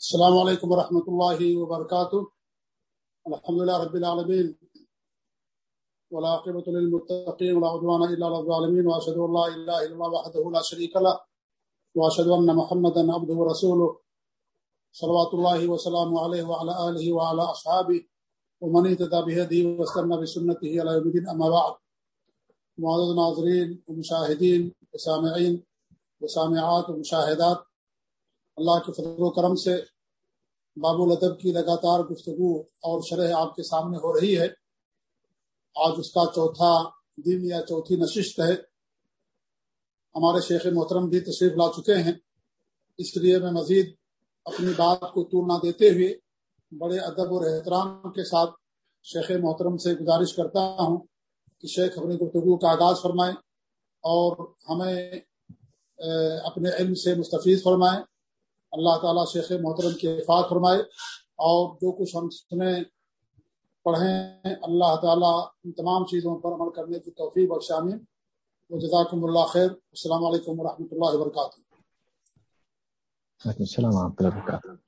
السلام علیکم ورحمۃ اللہ وبرکاتہ۔ الحمد لله رب العالمين والعاقبة للمتقين ولا عدوان إلا على الظالمين وأشهد أن لا إله إلا الله وحده لا شريك له وأشهد أن محمدا عبده ورسوله صلوات الله وسلامه عليه وعلى آله وعلى أصحابه ومن اهتدى بهديه واستنى بسنته إلى يوم الدين، أما بعد. معزز ناظرین ومشاهدین وسامعین وسامعات ومشاهدات اللہ کے فضل و کرم سے باب الادب کی لگاتار گفتگو اور شرح آپ کے سامنے ہو رہی ہے۔ آج اس کا چوتھا دن یا چوتھی نشست ہے۔ ہمارے شیخ محترم بھی تشریف لا چکے ہیں۔ اس لیے میں مزید اپنی بات کو طول نہ دیتے ہوئے بڑے ادب اور احترام کے ساتھ شیخ محترم سے گزارش کرتا ہوں کہ شیخ اپنی گفتگو کا آغاز فرمائیں اور ہمیں اپنے علم سے مستفید فرمائیں اللہ تعالیٰ شیخ محترم کی حفاظ فرمائے اور جو کچھ ہم سنیں، پڑھیں، اللہ تعالیٰ ان تمام چیزوں پر عمل کرنے کی توفیق اور شامل و جزاکم اللہ خیر۔ السلام علیکم ورحمۃ اللہ وبرکاتہ۔ السلام ورحمۃ اللہ وبرکاتہ۔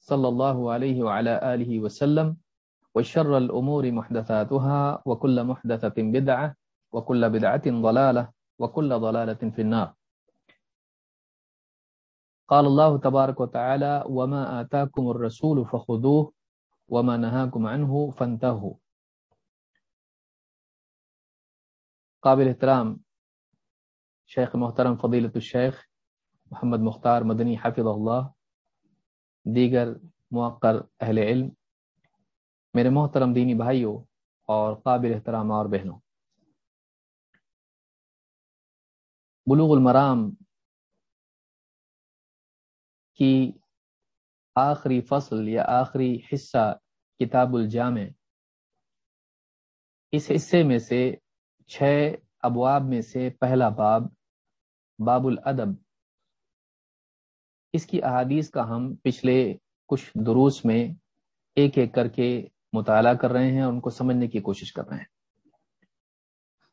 صلى الله عليه وعلى آله وسلم وشر الأمور محدثاتها وكل محدثة بدعة وكل بدعة ضلالة وكل ضلالة في النار. قال الله تبارك وتعالى وما آتاكم الرسول فخذوه وما نهاكم عنه فانتهوا. قابل احترام، شیخ محترم فضیلت الشیخ محمد مختار مدنی حفظ اللہ دیگر موقر اہل علم، میرے محترم دینی بھائیوں اور قابل احترام اور بہنوں۔ بلوغ المرام کی آخری فصل یا آخری حصہ کتاب الجامع، اس حصے میں سے چھ ابواب میں سے پہلا باب باب الادب۔ اس کی احادیث کا ہم پچھلے کچھ دروس میں ایک ایک کر کے مطالعہ کر رہے ہیں اور ان کو سمجھنے کی کوشش کر رہے ہیں۔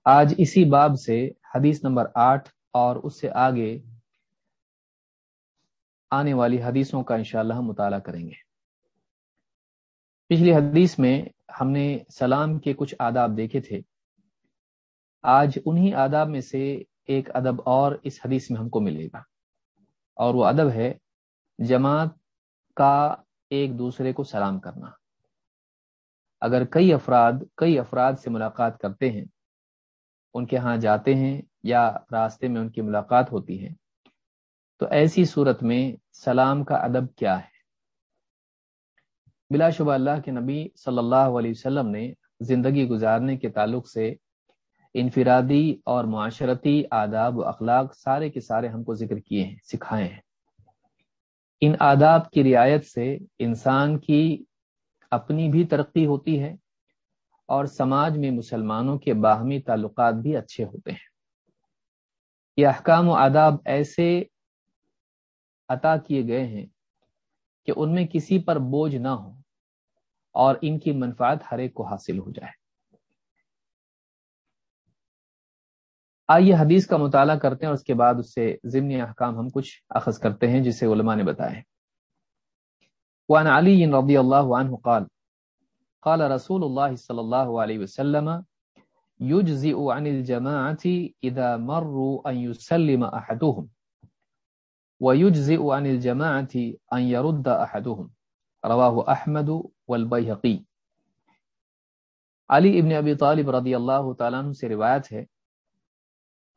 آج اسی باب سے حدیث نمبر آٹھ اور اس سے آگے آنے والی حدیثوں کا انشاءاللہ ہم مطالعہ کریں گے۔ پچھلی حدیث میں ہم نے سلام کے کچھ آداب دیکھے تھے۔ آج انہی آداب میں سے ایک ادب اور اس حدیث میں ہم کو ملے گا۔ اور وہ ادب ہے جماعت کا ایک دوسرے کو سلام کرنا۔ اگر کئی افراد کئی افراد سے ملاقات کرتے ہیں، ان کے ہاں جاتے ہیں یا راستے میں ان کی ملاقات ہوتی ہے، تو ایسی صورت میں سلام کا ادب کیا ہے؟ بلا شبہ اللہ کے نبی صلی اللہ علیہ وسلم نے زندگی گزارنے کے تعلق سے انفرادی اور معاشرتی آداب و اخلاق سارے کے سارے ہم کو ذکر کیے ہیں، سکھائے ہیں۔ ان آداب کی رعایت سے انسان کی اپنی بھی ترقی ہوتی ہے اور سماج میں مسلمانوں کے باہمی تعلقات بھی اچھے ہوتے ہیں۔ یہ احکام و آداب ایسے عطا کیے گئے ہیں کہ ان میں کسی پر بوجھ نہ ہو اور ان کی منفعت ہر ایک کو حاصل ہو جائے۔ آئیے حدیث کا مطالعہ کرتے ہیں اور اس کے بعد اس سے ضمنی احکام ہم کچھ اخذ کرتے ہیں جسے علماء نے بتایا وعن علی رضی اللہ عنہ قال قال رسول اللہ صلی اللہ علیہ وسلم يجزئ عن الجماعة اذا مروا ان يسلم احدهم ويجزئ عن الجماعة ان يرد احدهم۔ رواه احمد والبيهقي علی ابن ابی طالب رضی اللہ تعالیٰ عنہ سے روایت ہے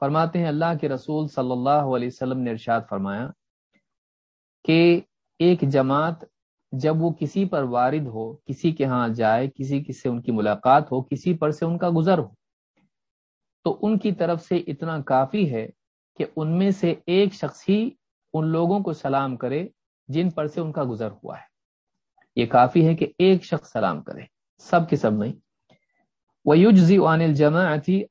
فرماتے ہیں اللہ کے رسول صلی اللہ علیہ وسلم نے ارشاد فرمایا کہ ایک جماعت جب وہ کسی پر وارد ہو، کسی کے ہاں جائے، کسی سے ان کی ملاقات ہو، کسی پر سے ان کا گزر ہو، تو ان کی طرف سے اتنا کافی ہے کہ ان میں سے ایک شخص ہی ان لوگوں کو سلام کرے جن پر سے ان کا گزر ہوا ہے۔ یہ کافی ہے کہ ایک شخص سلام کرے، سب کے سب نہیں۔ وہ یوجزی عن جمع تھی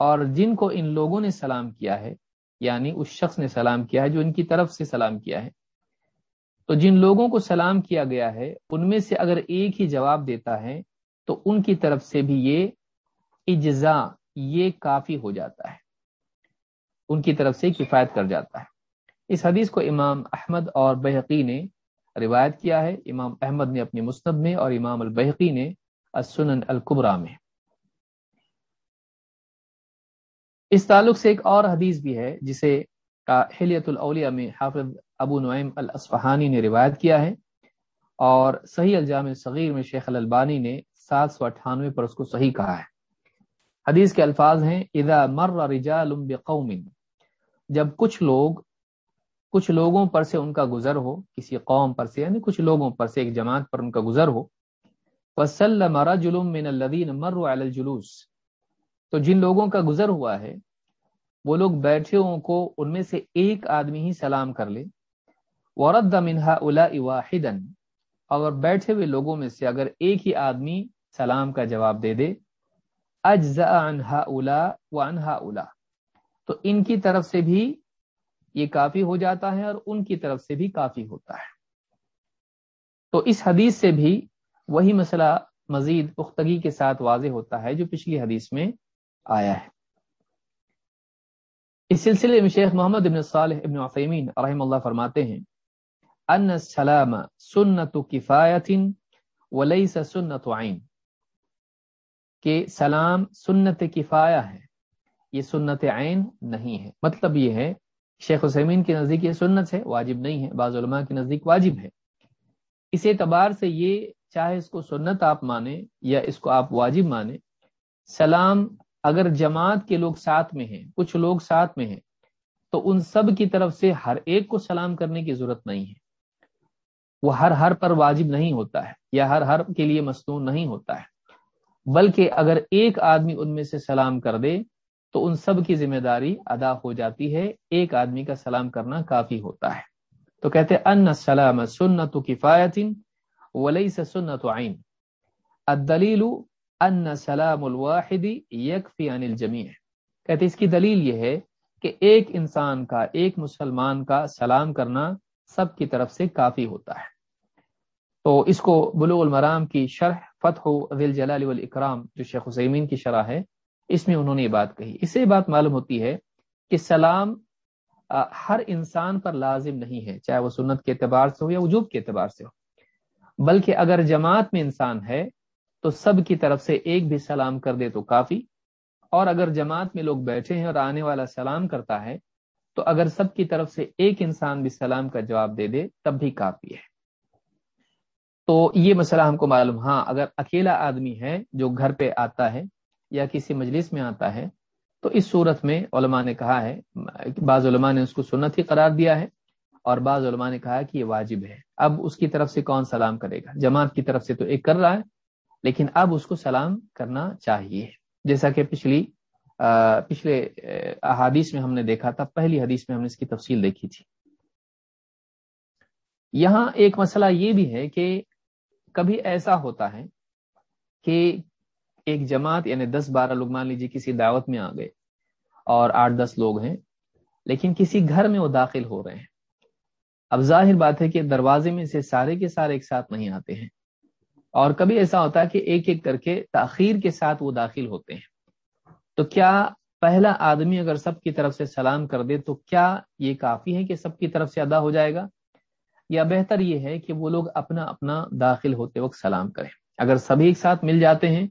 اور جن کو ان لوگوں نے سلام کیا ہے یعنی اس شخص نے سلام کیا ہے جو ان کی طرف سے سلام کیا ہے۔ تو جن لوگوں کو سلام کیا گیا ہے، ان میں سے اگر ایک ہی جواب دیتا ہے، تو ان کی طرف سے بھی یہ اجزا یہ کافی ہو جاتا ہے۔ ان کی طرف سے کفایت کر جاتا ہے۔ اس حدیث کو امام احمد اور بحقی نے روایت کیا ہے۔ امام احمد نے اپنی مستد میں اور امام البحقی نے السنن القبرا میں۔ اس تعلق سے ایک اور حدیث بھی ہے، جسے حلیت الاولیاء میں حافظ ابو نعیم الاسفہانی نے روایت کیا ہے۔ اور صحیح الجام صغیر میں شیخ الالبانی نے سات سو اٹھانوے پر اس کو صحیح کہا ہے۔ حدیث کے الفاظ ہیں، اذا مر رجال بقوم، جب کچھ لوگ، کچھ لوگوں پر سے ان کا گزر ہو، کسی قوم پر سے یعنی کچھ لوگوں پر سے، ایک جماعت پر ان کا گزر ہو وسلم رجل من الذين مروا على الجلوس تو جن لوگوں کا گزر ہوا ہے، وہ لوگ بیٹھے ہوں کو ان میں سے ایک آدمی ہی سلام کر لے۔ ورد منہا الا واحدا۔ اور بیٹھے ہوئے لوگوں میں سے اگر ایک ہی آدمی سلام کا جواب دے دے۔ اجزا عنہا اولا و انہا اولا تو ان کی طرف سے بھی یہ کافی ہو جاتا ہے اور ان کی طرف سے بھی کافی ہوتا ہے۔ تو اس حدیث سے بھی وہی مسئلہ مزید پختگی کے ساتھ واضح ہوتا ہے جو پچھلی حدیث میں آیا ہے۔ اس سلسلے میں شیخ محمد ابن صالح ابن عثیمین رحم اللہ فرماتے ہیں، ان السلام سنت کفایت ولیس سنت عین۔ کہ سلام سنت کفایا ہے، یہ سنت عین نہیں ہے۔ مطلب یہ ہے، شیخ حسین کے نزدیک یہ سنت ہے، واجب نہیں ہے، بعض علماء کے نزدیک واجب ہے۔ اس اعتبار سے یہ، چاہے اس کو سنت آپ مانیں یا اس کو آپ واجب مانیں، سلام اگر جماعت کے لوگ ساتھ میں ہیں، کچھ لوگ ساتھ میں ہیں، تو ان سب کی طرف سے ہر ایک کو سلام کرنے کی ضرورت نہیں ہے۔ وہ ہر ہر پر واجب نہیں ہوتا ہے، یا ہر ہر کے لیے مصنون نہیں ہوتا ہے۔ بلکہ اگر ایک آدمی ان میں سے سلام کر دے، تو ان سب کی ذمہ داری ادا ہو جاتی ہے۔ ایک آدمی کا سلام کرنا کافی ہوتا ہے۔ تو کہتے ان سلام سنت کفایت ولی سے سنت عین۔ الدلیل ان سلام الواحد یکفی عن الجمیع کہتے اس کی دلیل یہ ہے کہ ایک انسان کا، ایک مسلمان کا سلام کرنا سب کی طرف سے کافی ہوتا ہے۔ تو اس کو بلوغ المرام کی شرح فتح ذیل جلال والاکرام، جو شیخ حسین کی شرح ہے، اس میں انہوں نے یہ بات کہی۔ اس سے بات معلوم ہوتی ہے کہ سلام ہر انسان پر لازم نہیں ہے، چاہے وہ سنت کے اعتبار سے ہو یا وجوب کے اعتبار سے ہو۔ بلکہ اگر جماعت میں انسان ہے تو سب کی طرف سے ایک بھی سلام کر دے تو کافی۔ اور اگر جماعت میں لوگ بیٹھے ہیں اور آنے والا سلام کرتا ہے، تو اگر سب کی طرف سے ایک انسان بھی سلام کا جواب دے دے، تب بھی کافی ہے۔ تو یہ مسئلہ ہم کو معلوم ہاں اگر اکیلا آدمی ہے جو گھر پہ آتا ہے یا کسی مجلس میں آتا ہے، تو اس صورت میں علماء نے کہا ہے، بعض علماء نے اس کو سنت ہی قرار دیا ہے اور بعض علماء نے کہا کہ یہ واجب ہے۔ اب اس کی طرف سے کون سلام کرے گا؟ جماعت کی طرف سے تو ایک کر رہا ہے لیکن اب اس کو سلام کرنا چاہیے۔ جیسا کہ پچھلی پچھلے احادیث میں ہم نے دیکھا تھا، پہلی حدیث میں ہم نے اس کی تفصیل دیکھی تھی۔ یہاں ایک مسئلہ یہ بھی ہے کہ کبھی ایسا ہوتا ہے کہ ایک جماعت یعنی دس بارہ لوگ، مان لیجیے کسی دعوت میں آ گئے اور آٹھ دس لوگ ہیں، لیکن کسی گھر میں وہ داخل ہو رہے ہیں۔ اب ظاہر بات ہے کہ دروازے میں سے سارے کے سارے ایک ساتھ نہیں آتے ہیں۔ اور کبھی ایسا ہوتا ہے کہ ایک ایک کر کے تاخیر کے ساتھ وہ داخل ہوتے ہیں۔ تو کیا پہلا آدمی اگر سب کی طرف سے سلام کر دے تو کیا یہ کافی ہے کہ سب کی طرف سے ادا ہو جائے گا؟ یا بہتر یہ ہے کہ وہ لوگ اپنا اپنا داخل ہوتے وقت سلام کریں۔ اگر سبھی ایک ساتھ مل جاتے ہیں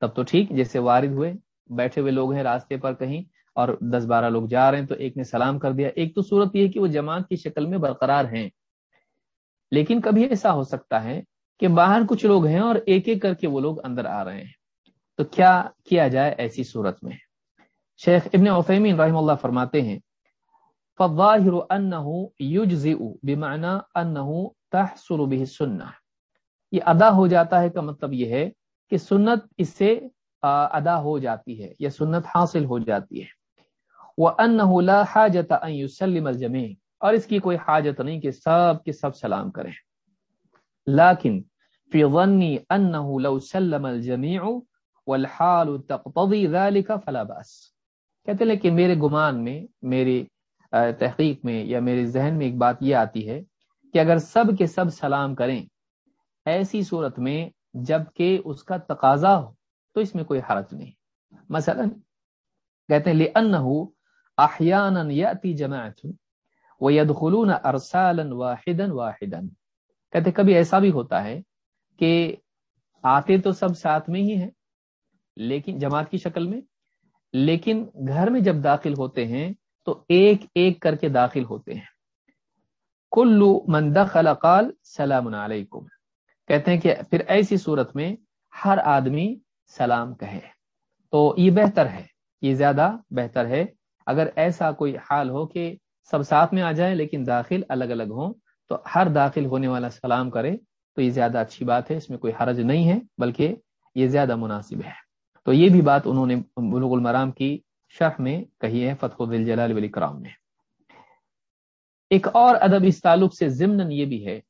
تب تو ٹھیک، جیسے وارد ہوئے، بیٹھے ہوئے لوگ ہیں راستے پر کہیں اور دس بارہ لوگ جا رہے ہیں تو ایک نے سلام کر دیا۔ ایک تو صورت یہ ہے کہ وہ جماعت کی شکل میں برقرار ہیں۔ لیکن کبھی ایسا ہو سکتا ہے کہ باہر کچھ لوگ ہیں اور ایک ایک کر کے وہ لوگ اندر آ رہے ہیں۔ تو کیا کیا جائے ایسی صورت میں؟ شیخ ابن عثیمین رحم اللہ فرماتے ہیں فظاہر تحصل به سنہ یہ ادا ہو جاتا ہے کا مطلب یہ ہے کہ سنت اس سے ادا ہو جاتی ہے یا سنت حاصل ہو جاتی ہے۔ وَأَنَّهُ لَا حَاجَةَ أَن يُسَلِّمَ الْجَمِيعِ۔ اور اس کی کوئی حاجت نہیں کہ سب کے سب سلام کریں۔ لیکن فی ظنی انه لو سلم الجميع والحال تقتضي ذلك فلا باس کہتے لیکن میرے گمان میں میری تحقیق میں یا میرے ذہن میں ایک بات یہ آتی ہے کہ اگر سب کے سب سلام کریں ایسی صورت میں جبکہ اس کا تقاضا ہو تو اس میں کوئی حرج نہیں۔ مثلا کہتے ہیں، لِأَنَّهُ احیانا یاتی جماعت ویدخلون ارسالا واحدا واحدا۔ کہتے کبھی ایسا بھی ہوتا ہے کہ آتے تو سب ساتھ میں ہی ہیں، لیکن جماعت کی شکل میں، لیکن گھر میں جب داخل ہوتے ہیں تو ایک ایک کر کے داخل ہوتے ہیں۔ کلو من دخل قال سلام علیکم۔ کہتے ہیں کہ پھر ایسی صورت میں ہر آدمی سلام کہے۔ تو یہ بہتر ہے، یہ زیادہ بہتر ہے۔ اگر ایسا کوئی حال ہو کہ سب ساتھ میں آ جائیں لیکن داخل الگ الگ ہوں تو ہر داخل ہونے والا سلام کرے تو یہ زیادہ اچھی بات ہے، اس میں کوئی حرج نہیں ہے، بلکہ یہ زیادہ مناسب ہے۔ تو یہ بھی بات انہوں نے بلوغ المرام کی شرح میں کہی ہے، فتح دل جلال ولی کرام نے۔ ایک اور ادب اس تعلق سے ضمن یہ بھی ہے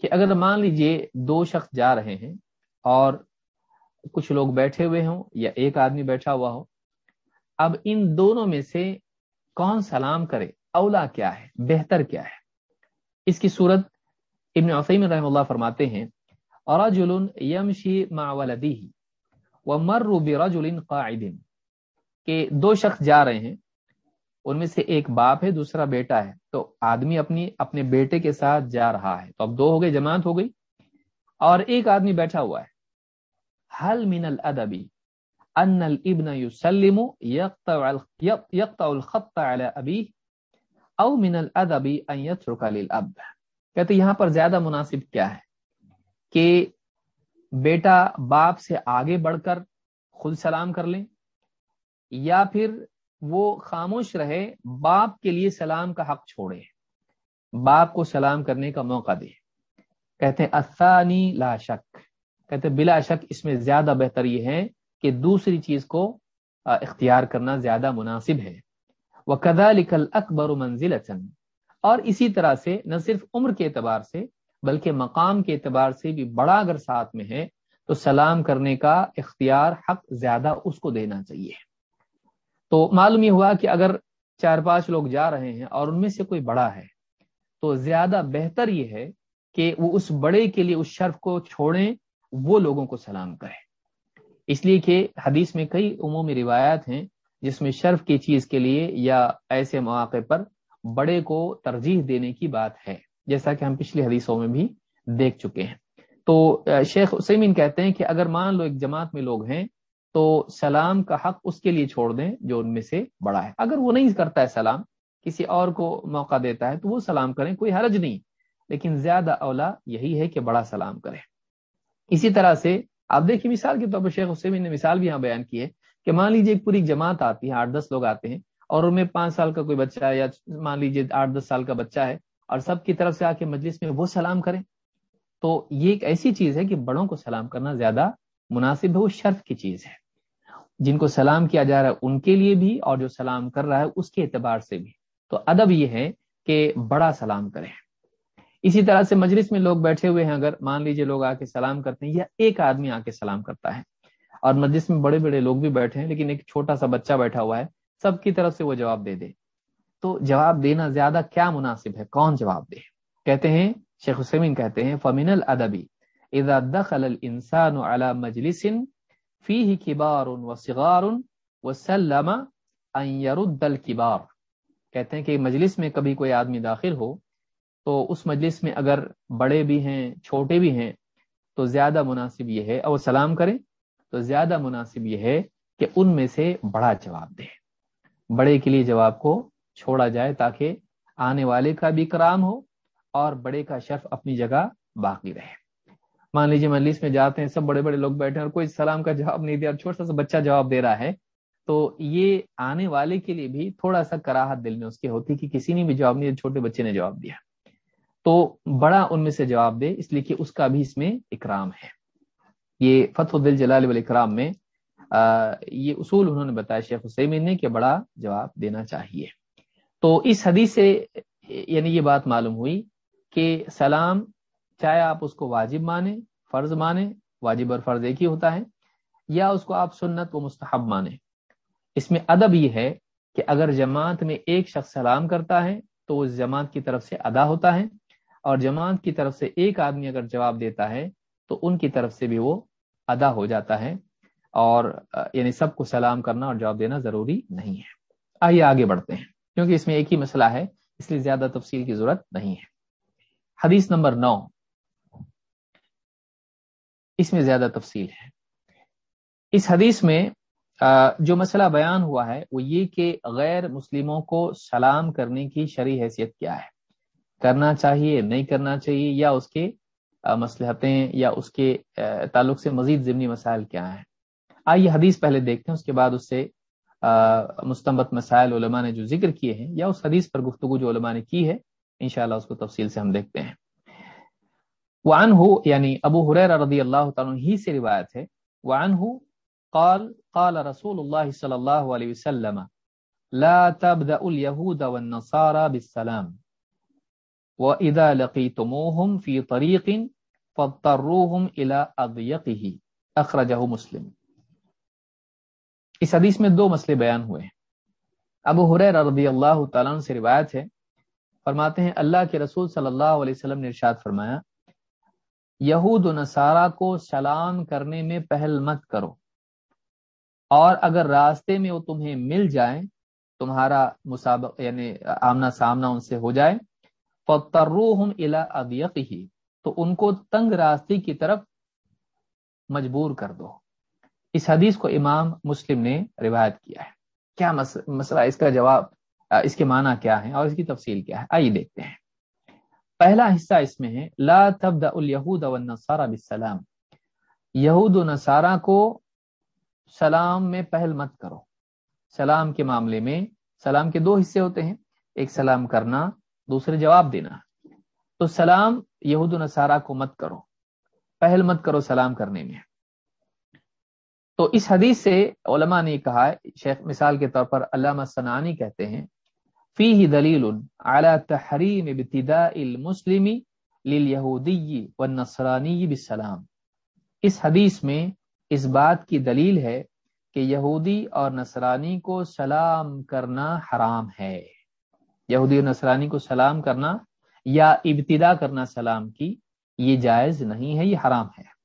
کہ اگر مان لیجیے دو شخص جا رہے ہیں اور کچھ لوگ بیٹھے ہوئے ہوں یا ایک آدمی بیٹھا ہوا ہو، اب ان دونوں میں سے کون سلام کرے؟ اولا کیا ہے؟ بہتر کیا ہے؟ اس کی صورت ابن عصیم رحم اللہ فرماتے ہیں، رجل یمشی مع ولدیہ ومر برجل قاعد، کہ دو شخص جا رہے ہیں، ان میں سے ایک باپ ہے، دوسرا بیٹا ہے، تو آدمی اپنی، اپنے بیٹے کے ساتھ جا رہا ہے۔ تو اب دو ہو گئے، جماعت ہو گئی، اور ایک آدمی بیٹھا ہوا ہے۔ حل من الادبی ان الابن يسلم يقطع يقطع الخط على ابيه او من الادب ان يترك للاب۔ کہتے یہاں پر زیادہ مناسب کیا ہے کہ بیٹا باپ سے آگے بڑھ کر خود سلام کر لیں یا پھر وہ خاموش رہے، باپ کے لیے سلام کا حق چھوڑے، باپ کو سلام کرنے کا موقع دے۔ کہتے ہیں الثانی لا شک۔ کہتے بلا شک اس میں زیادہ بہتر یہ ہے کہ دوسری چیز کو اختیار کرنا زیادہ مناسب ہے۔ وہ کدا لکھل اکبر منزل اور اسی طرح سے نہ صرف عمر کے اعتبار سے، بلکہ مقام کے اعتبار سے بھی بڑا اگر ساتھ میں ہے، تو سلام کرنے کا اختیار حق زیادہ اس کو دینا چاہیے۔ تو معلوم یہ ہوا کہ اگر چار پانچ لوگ جا رہے ہیں اور ان میں سے کوئی بڑا ہے، تو زیادہ بہتر یہ ہے کہ وہ اس بڑے کے لیے اس شرف کو چھوڑیں، وہ لوگوں کو سلام کریں۔ اس لیے کہ حدیث میں کئی عمومی روایات ہیں جس میں شرف کی چیز کے لیے یا ایسے مواقع پر بڑے کو ترجیح دینے کی بات ہے، جیسا کہ ہم پچھلی حدیثوں میں بھی دیکھ چکے ہیں۔ تو شیخ سیمین کہتے ہیں کہ اگر مان لو ایک جماعت میں لوگ ہیں تو سلام کا حق اس کے لیے چھوڑ دیں جو ان میں سے بڑا ہے۔ اگر وہ نہیں کرتا ہے سلام، کسی اور کو موقع دیتا ہے تو وہ سلام کریں، کوئی حرج نہیں۔ لیکن زیادہ اولا یہی ہے کہ بڑا سلام کرے اسی طرح سے آپ دیکھیے مثال کے طور پر شیخ حسین نے مثال بھی یہاں بیان کی ہے۔ کہ مان لیجیے ایک پوری جماعت آتی ہے، آٹھ دس لوگ آتے ہیں اور ان میں پانچ سال کا کوئی بچہ ہے یا مان لیجیے آٹھ دس سال کا بچہ ہے اور سب کی طرف سے آ کے مجلس میں وہ سلام کریں، تو یہ ایک ایسی چیز ہے کہ بڑوں کو سلام کرنا زیادہ مناسب ہے، وہ شرف کی چیز ہے۔ جن کو سلام کیا جا رہا ہے ان کے لیے بھی اور جو سلام کر رہا ہے اس کے اعتبار سے بھی۔ تو ادب یہ ہے کہ بڑا سلام کریں۔ اسی طرح سے مجلس میں لوگ بیٹھے ہوئے ہیں، اگر مان لیجیے لوگ آ کے سلام کرتے ہیں یا ایک آدمی آ کے سلام کرتا ہے اور مجلس میں بڑے بڑے لوگ بھی بیٹھے ہیں، لیکن ایک چھوٹا سا بچہ بیٹھا ہوا ہے۔ سب کی طرف سے وہ جواب دے دے۔ تو جواب دینا زیادہ کیا مناسب ہے؟ کون جواب دے؟ کہتے ہیں، شیخ حسین کہتے ہیں، فمن الادبی اذا دخل الانسان على مجلس فيه كبار وصغار وسلم ان يرد الكبار۔ کہتے ہیں کہ مجلس میں کبھی کوئی آدمی داخل ہو، تو اس مجلس میں اگر بڑے بھی ہیں، چھوٹے بھی ہیں، تو زیادہ مناسب یہ ہے۔ اور سلام کریں۔ تو زیادہ مناسب یہ ہے کہ ان میں سے بڑا جواب دے۔ بڑے کے لیے جواب کو چھوڑا جائے تاکہ آنے والے کا بھی کرام ہو اور بڑے کا شرف اپنی جگہ باقی رہے۔ مان لیجیے مجلس میں جاتے ہیں، سب بڑے بڑے لوگ بیٹھے ہیں اور کوئی سلام کا جواب نہیں دیا اور چھوٹا سا بچہ جواب دے رہا ہے۔ تو یہ آنے والے کے لیے بھی تھوڑا سا کراہت دل میں اس کے ہوتی کہ کسی نے بھی جواب نہیں چھوٹے بچے نے جواب دیا۔ تو بڑا ان میں سے جواب دے، اس لیے کہ اس کا بھی اس میں اکرام ہے۔ یہ فتح دل جلال والاکرام میں یہ اصول انہوں نے بتایا شیخ حسین نے کہ بڑا جواب دینا چاہیے۔ تو اس حدیث سے یعنی یہ بات معلوم ہوئی کہ سلام چاہے آپ اس کو واجب مانیں، فرض مانیں، واجب اور فرض ایک ہی ہوتا ہے، یا اس کو آپ سنت و مستحب مانیں۔ اس میں ادب یہ ہے کہ اگر جماعت میں ایک شخص سلام کرتا ہے تو اس جماعت کی طرف سے ادا ہوتا ہے، اور جماعت کی طرف سے ایک آدمی اگر جواب دیتا ہے تو ان کی طرف سے بھی وہ ادا ہو جاتا ہے اور یعنی سب کو سلام کرنا اور جواب دینا ضروری نہیں ہے۔ آئیے آگے بڑھتے ہیں۔ کیونکہ اس میں ایک ہی مسئلہ ہے، اس لیے زیادہ تفصیل کی ضرورت نہیں ہے۔ حدیث نمبر نو۔ اس میں زیادہ تفصیل ہے۔ اس حدیث میں جو مسئلہ بیان ہوا ہے، وہ یہ کہ غیر مسلموں کو سلام کرنے کی شرعی حیثیت کیا ہے۔ کرنا چاہیے، نہیں کرنا چاہیے، یا اس کے مسلحتیں یا اس کے تعلق سے مزید ضمنی مسائل کیا ہیں؟ آئیے حدیث پہلے دیکھتے ہیں، اس کے بعد اس سے مستمت مسائل علماء نے جو ذکر کیے ہیں یا اس حدیث پر گفتگو جو علماء نے کی ہے، انشاءاللہ اس کو تفصیل سے ہم دیکھتے ہیں۔ وعن ہو یعنی ابو حریر رضی اللہ تعالیٰ ہی سے روایت ہے وعن ہو قال قال رسول اللہ صلی اللہ علیہ وسلم، لا تبدأ اليهود والنصارى بالسلام۔ وَإِذَا لَقِيتُمُوهُمْ فِي طَرِيقٍ فَاضْطَرُّوهُمْ إِلَىٰ أَضْيَقِهِ اخرجہ مسلم۔ اس حدیث میں دو مسئلے بیان ہوئے ہیں۔ ابو حریر رضی اللہ تعالیٰ سے روایت ہے۔ فرماتے ہیں، اللہ کے رسول صلی اللہ علیہ وسلم نے ارشاد فرمایا، یہود و نصارہ کو سلام کرنے میں پہل مت کرو۔ اور اگر راستے میں وہ تمہیں مل جائیں، تمہارا مسابق یعنی آمنا سامنا ان سے ہو جائے فَطَرُّوهُمْ إِلَىٰ أَضْيَقِهِ تو ان کو تنگ راستے کی طرف مجبور کر دو۔ اس حدیث کو امام مسلم نے روایت کیا ہے۔ کیا مسئلہ اس کا جواب، اس کے معنی کیا ہے اور اس کی تفصیل کیا ہے؟ آئیے دیکھتے ہیں۔ پہلا حصہ اس میں ہے، لا تبدا الیہود والنصارى بالسلام۔ یہود و نصارہ کو سلام میں پہل مت کرو۔ سلام کے معاملے میں، سلام کے دو حصے ہوتے ہیں۔ ایک سلام کرنا دوسرے جواب دینا۔ تو سلام یہود نصارہ کو مت کرو۔ پہل مت کرو سلام کرنے میں۔ تو اس حدیث سے علماء نے کہا ہے شیخ مثال کے طور پر علامہ سنانی کہتے ہیں فی ہی دلیل اعلی تحریم ابتداء المسلم للیہودی والنصرانی بالسلام۔ اس حدیث میں اس بات کی دلیل ہے کہ یہودی اور نصرانی کو سلام کرنا حرام ہے۔ یہودی و نصرانی کو سلام کرنا یا ابتدا کرنا سلام کی، یہ جائز نہیں ہے، یہ حرام ہے۔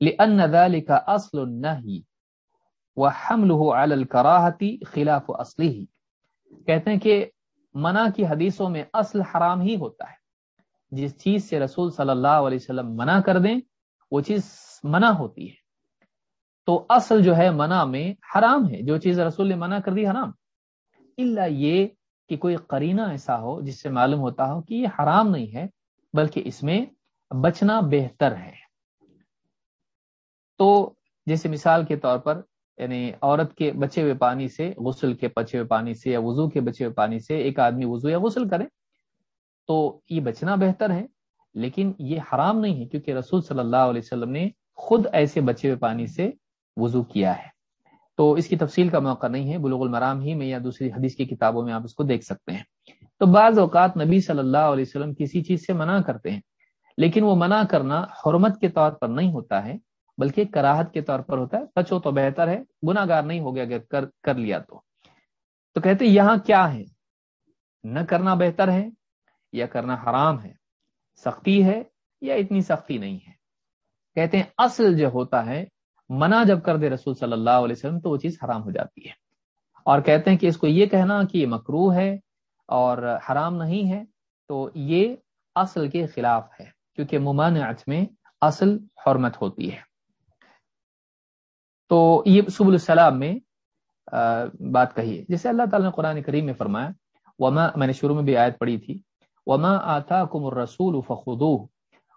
لأن ذلك اصل النهي وحمله على الكراهه خلاف اصله کہتے ہیں کہ منع کی حدیثوں میں اصل حرام ہی ہوتا ہے۔ جس چیز سے رسول صلی اللہ علیہ وسلم منع کر دیں، وہ چیز منع ہوتی ہے۔ تو اصل جو ہے منع میں حرام ہے۔ جو چیز رسول نے منع کر دی حرام۔ الا یہ کہ کوئی قرینہ ایسا ہو جس سے معلوم ہوتا ہو کہ یہ حرام نہیں ہے، بلکہ اس میں بچنا بہتر ہے۔ تو جیسے مثال کے طور پر یعنی عورت کے بچے ہوئے پانی سے، غسل کے بچے ہوئے پانی سے یا وضو کے بچے ہوئے پانی سے ایک آدمی وضو یا غسل کرے، تو یہ بچنا بہتر ہے۔ لیکن یہ حرام نہیں ہے، کیونکہ رسول صلی اللہ علیہ وسلم نے خود ایسے بچے ہوئے پانی سے وضو کیا ہے۔ تو اس کی تفصیل کا موقع نہیں ہے، بلوغ المرام ہی میں یا دوسری حدیث کی کتابوں میں آپ اس کو دیکھ سکتے ہیں۔ تو بعض اوقات نبی صلی اللہ علیہ وسلم کسی چیز سے منع کرتے ہیں، لیکن وہ منع کرنا حرمت کے طور پر نہیں ہوتا ہے، بلکہ کراہت کے طور پر ہوتا ہے۔ سچ ہو تو بہتر ہے گناہ گار نہیں ہو گیا اگر کر کر لیا تو۔ تو کہتے یہاں کیا ہے؟ نہ کرنا بہتر ہے یا کرنا حرام ہے؟ سختی ہے یا اتنی سختی نہیں ہے؟ کہتے ہیں، اصل جو ہوتا ہے منع جب کر دے رسول صلی اللہ علیہ وسلم، تو وہ چیز حرام ہو جاتی ہے۔ اور کہتے ہیں کہ اس کو یہ کہنا کہ یہ مکرو ہے اور حرام نہیں ہے، تو یہ اصل کے خلاف ہے، کیونکہ ممانعت میں اصل حرمت ہوتی ہے۔ تو یہ سب السلام میں بات کہی ہے۔ جیسے اللہ تعالیٰ نے قرآن کریم میں فرمایا، وما، میں نے شروع میں بھی آیت پڑھی تھی، وما آتا کم رسول فخو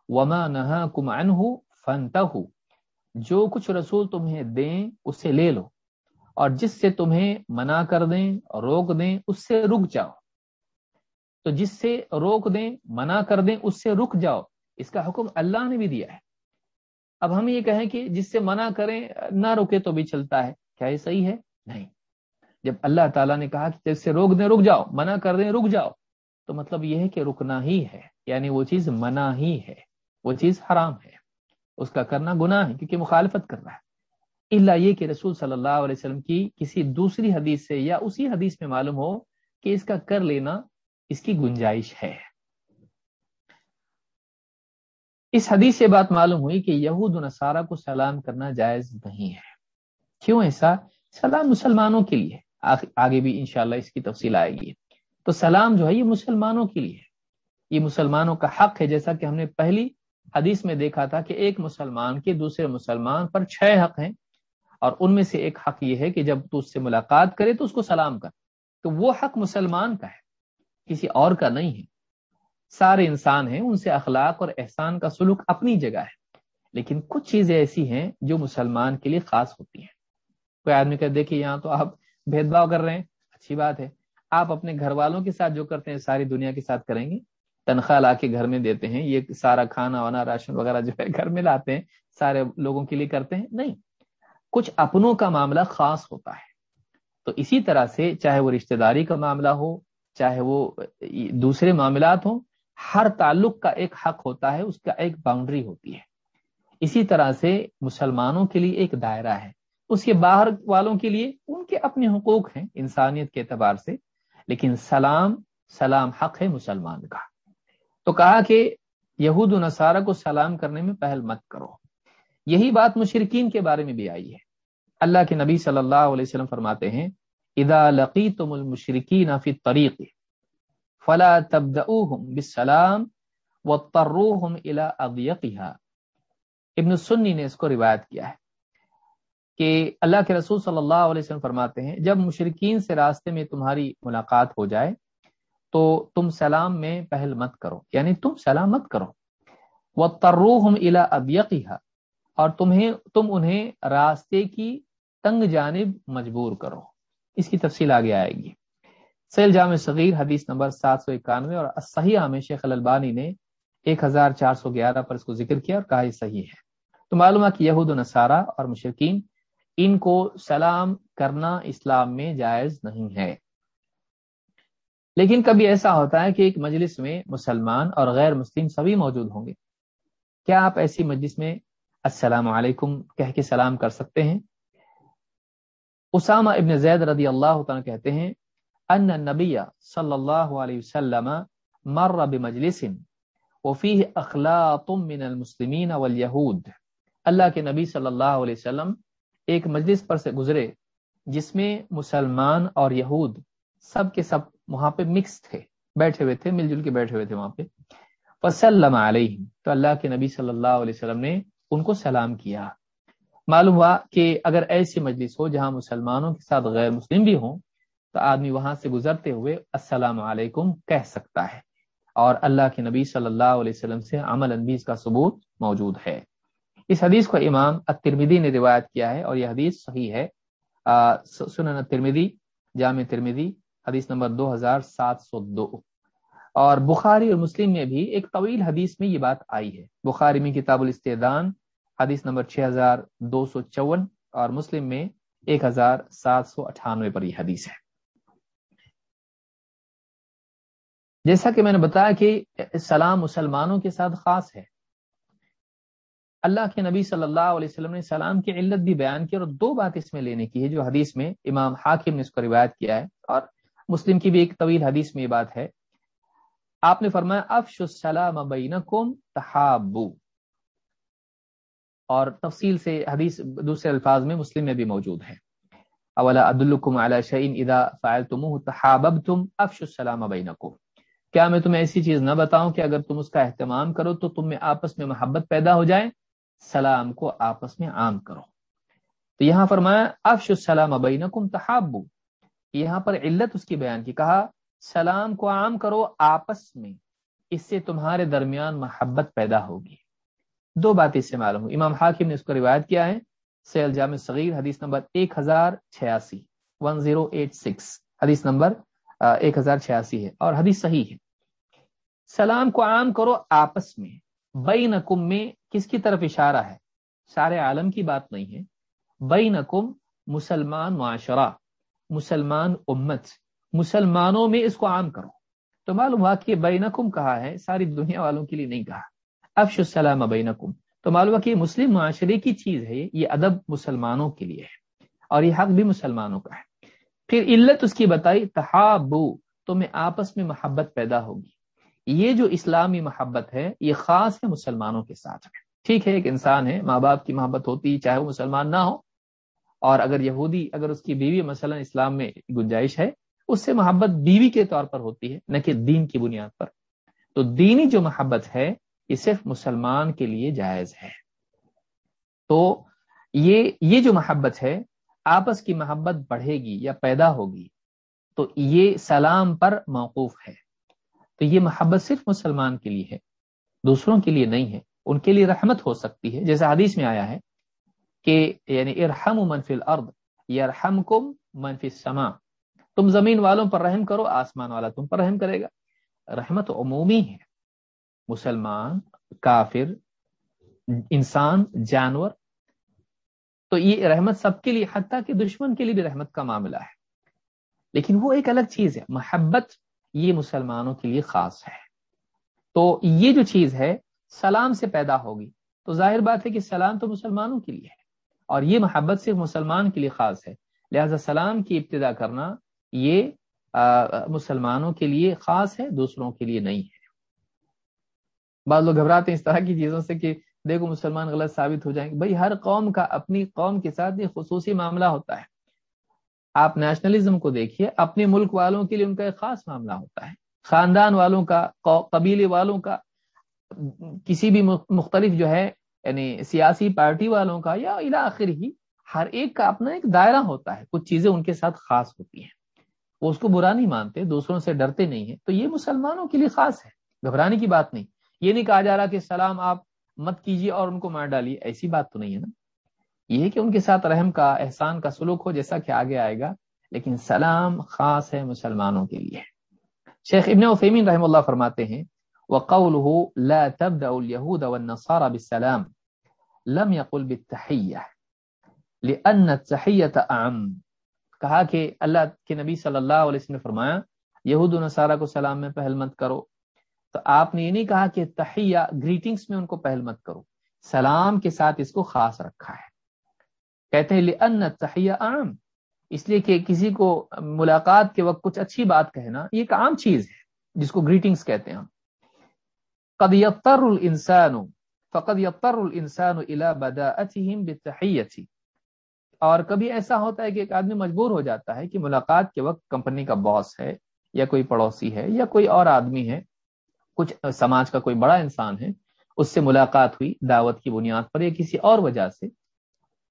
وما نہ کم ان جو کچھ رسول تمہیں دیں اسے لے لو، اور جس سے تمہیں منع کر دیں، روک دیں، اس سے رک جاؤ۔ تو جس سے روک دیں، منع کر دیں، اس سے رک جاؤ۔ اس کا حکم اللہ نے بھی دیا ہے۔ اب ہم یہ کہیں کہ جس سے منع کریں، نہ رکے تو بھی چلتا ہے۔ کیا یہ صحیح ہے؟ نہیں۔ جب اللہ تعالیٰ نے کہا کہ جس سے روک دیں، رک جاؤ، منع کر دیں، رک جاؤ، تو مطلب یہ ہے کہ رکنا ہی ہے۔ یعنی وہ چیز منع ہی ہے، وہ چیز حرام ہے۔ اس کا کرنا گناہ ہے، کیونکہ مخالفت کر رہا ہے۔ اللہ یہ کہ رسول صلی اللہ علیہ وسلم کی کسی دوسری حدیث سے یا اسی حدیث میں معلوم ہو کہ اس کا کر لینا اس کی گنجائش ہے۔ اس حدیث سے بات معلوم ہوئی کہ یہود نصارہ کو سلام کرنا جائز نہیں ہے۔ کیوں ایسا؟ سلام مسلمانوں کے لیے۔ آگے بھی انشاءاللہ اس کی تفصیل آئے گی۔ تو سلام جو ہے، یہ مسلمانوں کے لیے۔ یہ مسلمانوں کا حق ہے، جیسا کہ ہم نے پہلی حدیث میں دیکھا تھا کہ ایک مسلمان کے دوسرے مسلمان پر چھ حق ہیں اور ان میں سے ایک حق یہ ہے کہ جب تو اس سے ملاقات کرے تو اس کو سلام کر۔ تو وہ حق مسلمان کا ہے، کسی اور کا نہیں ہے۔ سارے انسان ہیں، ان سے اخلاق اور احسان کا سلوک اپنی جگہ ہے۔ لیکن کچھ چیزیں ایسی ہیں جو مسلمان کے لیے خاص ہوتی ہیں۔ کوئی آدمی کہ دیکھیے یہاں تو آپ بھید بھاؤ کر رہے ہیں۔ اچھی بات ہے۔ آپ اپنے گھر والوں کے ساتھ جو کرتے ہیں، ساری دنیا کے ساتھ کریں گے؟ تنخواہ لا کے گھر میں دیتے ہیں، یہ سارا کھانا وانا راشن وغیرہ جو ہے گھر میں لاتے ہیں، سارے لوگوں کے لیے کرتے ہیں؟ نہیں۔ کچھ اپنوں کا معاملہ خاص ہوتا ہے۔ تو اسی طرح سے چاہے وہ رشتہ داری کا معاملہ ہو، چاہے وہ دوسرے معاملات ہوں، ہر تعلق کا ایک حق ہوتا ہے، اس کا ایک باؤنڈری ہوتی ہے۔ اسی طرح سے مسلمانوں کے لیے ایک دائرہ ہے۔ اس کے باہر والوں کے لیے ان کے اپنے حقوق ہیں انسانیت کے اعتبار سے، لیکن سلام سلام حق ہے مسلمان کا۔ تو کہا کہ یہود و نصارہ کو سلام کرنے میں پہل مت کرو۔ یہی بات مشرقین کے بارے میں بھی آئی ہے۔ اللہ کے نبی صلی اللہ علیہ وسلم فرماتے ہیں ادا لقی تم المشرقین فی طریق فلا تبدؤهم بالسلام وطروهم الى اضيقها ابن سنی نے اس کو روایت کیا ہے کہ اللہ کے رسول صلی اللہ علیہ وسلم فرماتے ہیں، جب مشرقین سے راستے میں تمہاری ملاقات ہو جائے تو تم سلام میں پہل مت کرو یعنی تم سلام مت کرو۔ وہ تروحم الا ابیقیہ اور تمہیں، تم انہیں راستے کی تنگ جانب مجبور کرو۔ اس کی تفصیل آگے آئے گی۔ سیل جامع صغیر، حدیث نمبر سات سو اکانوے، اور صحیح میں شیخ البانی نے ایک ہزار چار سو گیارہ پر اس کو ذکر کیا اور کہا یہ صحیح ہے۔ تو معلوم ہے کہ یہود و نصارہ اور مشرقین ان کو سلام کرنا اسلام میں جائز نہیں ہے۔ لیکن کبھی ایسا ہوتا ہے کہ ایک مجلس میں مسلمان اور غیر مسلم سبھی موجود ہوں گے۔ کیا آپ ایسی مجلس میں السلام علیکم کہہ کے سلام کر سکتے ہیں؟ اسامہ ابن زید رضی اللہ تعالیٰ کہتے ہیں، ان نبی صلی اللہ علیہ وسلم مر بمجلس وفیہ اخلاط من المسلمین والیہود۔ اللہ کے نبی صلی اللہ علیہ وسلم ایک مجلس پر سے گزرے، جس میں مسلمان اور یہود سب کے سب وہاں پہ مکس تھے، بیٹھے ہوئے تھے، مل جل کے بیٹھے ہوئے تھے وہاں پہ۔ وسلم علیہ تو اللہ کے نبی صلی اللہ علیہ وسلم نے ان کو سلام کیا۔ معلوم ہوا کہ اگر ایسی مجلس ہو جہاں مسلمانوں کے ساتھ غیر مسلم بھی ہوں، تو آدمی وہاں سے گزرتے ہوئے السلام علیکم کہہ سکتا ہے۔ اور اللہ کے نبی صلی اللہ علیہ وسلم سے عمل انبیز کا ثبوت موجود ہے۔ اس حدیث کو امام الترمدی نے روایت کیا ہے اور یہ حدیث صحیح ہے۔ سنن ترمیدی جامع ترمیدی حدیث نمبر دو ہزار سات سو دو۔ اور بخاری اور مسلم میں بھی ایک طویل حدیث میں یہ بات آئی ہے۔ بخاری میں کتاب الاستعدان حدیث نمبر چھ ہزار دو سو چون اور مسلم میں ایک ہزار سات سو اٹھانوے پر یہ حدیث ہے۔ جیسا کہ میں نے بتایا کہ سلام مسلمانوں کے ساتھ خاص ہے۔ اللہ کے نبی صلی اللہ علیہ وسلم نے سلام کی علت بھی بیان کی اور دو بات اس میں لینے کی ہے جو حدیث میں امام حاکم نے اس کو روایت کیا ہے اور مسلم کی بھی ایک طویل حدیث میں یہ بات ہے۔ آپ نے فرمایا افش السلام بینکم تحابو اور تفصیل سے حدیث دوسرے الفاظ میں مسلم میں بھی موجود ہے۔ اولا عدالکم علی شعین ادا فائل تم افش السلام بینکم کیا میں تمہیں ایسی چیز نہ بتاؤں کہ اگر تم اس کا اہتمام کرو تو تم میں آپس میں محبت پیدا ہو جائے؟ سلام کو آپس میں عام کرو۔ تو یہاں فرمایا افش السلام بینکم تحابو یہاں پر علت اس کی بیان کی، کہا، سلام کو عام کرو آپس میں، اس سے تمہارے درمیان محبت پیدا ہوگی۔ دو بات اس سے معلوم ہو امام حاکم نے اس کو روایت کیا ہے، سیل جامع صغیر، حدیث نمبر ایک ہزار چھیاسی ون زیرو ایٹ سکس حدیث نمبر ایک ہزار چھیاسی ہے، اور حدیث صحیح ہے۔ سلام کو عام کرو آپس میں۔ بین کم میں کس کی طرف اشارہ ہے؟ سارے عالم کی بات نہیں ہے۔ بین کم مسلمان معاشرہ۔ مسلمان امت، مسلمانوں میں اس کو عام کرو۔ تو معلوم ہوا کہ بینکم کہا ہے، ساری دنیا والوں کے لیے نہیں کہا۔ افش السلام بینکم۔ تو معلوم ہوا کہ مسلم معاشرے کی چیز ہے، یہ ادب مسلمانوں کے لیے ہے اور یہ حق بھی مسلمانوں کا ہے۔ پھر علت اس کی بتائی، تحابو، تمہیں آپس میں محبت پیدا ہوگی۔ یہ جو اسلامی محبت ہے، یہ خاص ہے مسلمانوں کے ساتھ۔ ٹھیک ہے، ایک انسان ہے، ماں باپ کی محبت ہوتی، چاہے وہ مسلمان نہ ہو اور اگر یہودی، اگر اس کی بیوی مثلا اسلام میں گنجائش ہے، اس سے محبت بیوی کے طور پر ہوتی ہے، نہ کہ دین کی بنیاد پر۔ تو دینی جو محبت ہے، یہ صرف مسلمان کے لیے جائز ہے۔ تو یہ یہ جو محبت ہے، آپس کی محبت بڑھے گی یا پیدا ہوگی، تو یہ سلام پر موقوف ہے۔ تو یہ محبت صرف مسلمان کے لیے ہے، دوسروں کے لیے نہیں ہے، ان کے لیے رحمت ہو سکتی ہے۔ جیسے حدیث میں آیا ہے کہ یعنی ارحم منفی الارض یرحم کم منفی سما تم زمین والوں پر رحم کرو، آسمان والا تم پر رحم کرے گا۔ رحمت عمومی ہے۔ مسلمان، کافر، انسان، جانور۔ تو یہ رحمت سب کے لیے، حتیٰ کہ دشمن کے لیے بھی رحمت کا معاملہ ہے۔ لیکن وہ ایک الگ چیز ہے۔ محبت یہ مسلمانوں کے لیے خاص ہے۔ تو یہ جو چیز ہے، سلام سے پیدا ہوگی۔ تو ظاہر بات ہے کہ سلام تو مسلمانوں کے لیے ہے۔ اور یہ محبت صرف مسلمان کے لیے خاص ہے۔ لہذا سلام کی ابتدا کرنا یہ مسلمانوں کے لیے خاص ہے، دوسروں کے لیے نہیں ہے۔ بعض لوگ گھبراتے ہیں اس طرح کی چیزوں سے کہ دیکھو مسلمان غلط ثابت ہو جائیں گے۔ بھائی ہر قوم کا اپنی قوم کے ساتھ یہ خصوصی معاملہ ہوتا ہے۔ آپ نیشنلزم کو دیکھیے، اپنے ملک والوں کے لیے ان کا ایک خاص معاملہ ہوتا ہے۔ خاندان والوں کا، قبیلے والوں کا، کسی بھی مختلف جو ہے یعنی سیاسی پارٹی والوں کا یا آخر ہی ہر ایک کا اپنا ایک دائرہ ہوتا ہے، کچھ چیزیں ان کے ساتھ خاص ہوتی ہیں۔ وہ اس کو برا نہیں مانتے، دوسروں سے ڈرتے نہیں ہیں۔ تو یہ مسلمانوں کے لیے خاص ہے، گھبرانے کی بات نہیں۔ یہ نہیں کہا جا رہا کہ سلام آپ مت کیجیے اور ان کو مار ڈالیے، ایسی بات تو نہیں ہے نا۔ یہ کہ ان کے ساتھ رحم کا، احسان کا سلوک ہو، جیسا کہ آگے آئے گا۔ لیکن سلام خاص ہے مسلمانوں کے لیے۔ شیخ ابن وفیمین رحم اللہ فرماتے ہیں وقوله لا تبدأ اليهود والنصارى بالسلام لم يقل بالتحية، لأن التحية أعم. کہا کہ اللہ کے نبی صلی اللہ علیہ وسلم نے فرمایا، یہود و نصارہ کو سلام میں پہل مت کرو۔ تو آپ نے یہ نہیں کہا کہ تحیہ گریٹنگز میں ان کو پہل مت کرو۔ سلام کے ساتھ اس کو خاص رکھا ہے۔ کہتے ہیں، لأن تحیہ عام اس لیے کہ کسی کو ملاقات کے وقت کچھ اچھی بات کہنا، یہ ایک عام چیز ہے، جس کو گریٹنگز کہتے ہیں ہم۔ قد یطر الانسان فقد یطر الانسان الى بداءتهم بالتحیہ اور کبھی ایسا ہوتا ہے کہ ایک آدمی مجبور ہو جاتا ہے کہ ملاقات کے وقت کمپنی کا باس ہے یا کوئی پڑوسی ہے یا کوئی اور آدمی ہے، کچھ سماج کا کوئی بڑا انسان ہے، اس سے ملاقات ہوئی، دعوت کی بنیاد پر یا کسی اور وجہ سے،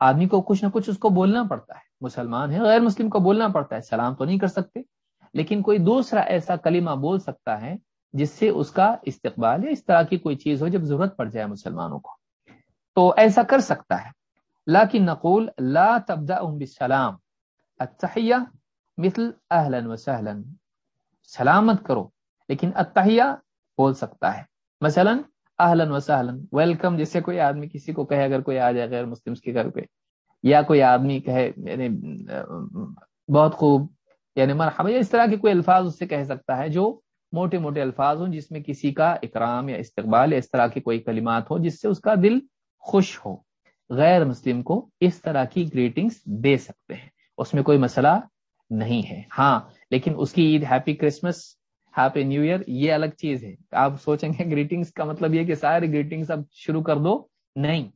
آدمی کو کچھ نہ کچھ اس کو بولنا پڑتا ہے۔ مسلمان ہے، غیر مسلم کو بولنا پڑتا ہے، سلام تو نہیں کر سکتے، لیکن کوئی دوسرا ایسا کلمہ بول سکتا ہے جس سے اس کا استقبال یا اس طرح کی کوئی چیز ہو جب ضرورت پڑ جائے مسلمانوں کو۔ تو ایسا کر سکتا ہے۔ لیکن نقول لا تبدأهم بالسلام، التحیہ مثل اہلا و سہلا سلامت کرو، لیکن التحیہ بول سکتا ہے۔ مثلا اہلا و سہلا ویلکم، جیسے کوئی آدمی کسی کو کہے، اگر کوئی آ جائے غیر مسلم کے گھر پہ، یا کوئی آدمی کہے یعنی بہت خوب یعنی مرحبا، یا اس طرح کے کوئی الفاظ اس سے کہہ سکتا ہے جو موٹے موٹے الفاظ ہوں جس میں کسی کا اکرام یا استقبال یا اس طرح کی کوئی کلمات ہو جس سے اس کا دل خوش ہو۔ غیر مسلم کو اس طرح کی گریٹنگز دے سکتے ہیں۔ اس میں کوئی مسئلہ نہیں ہے۔ ہاں لیکن اس کی Eid happy Christmas happy new year یہ الگ چیز ہے۔ آپ سوچیں گے گریٹنگز کا مطلب یہ کہ سارے گریٹنگز اب شروع کر دو۔ نہیں،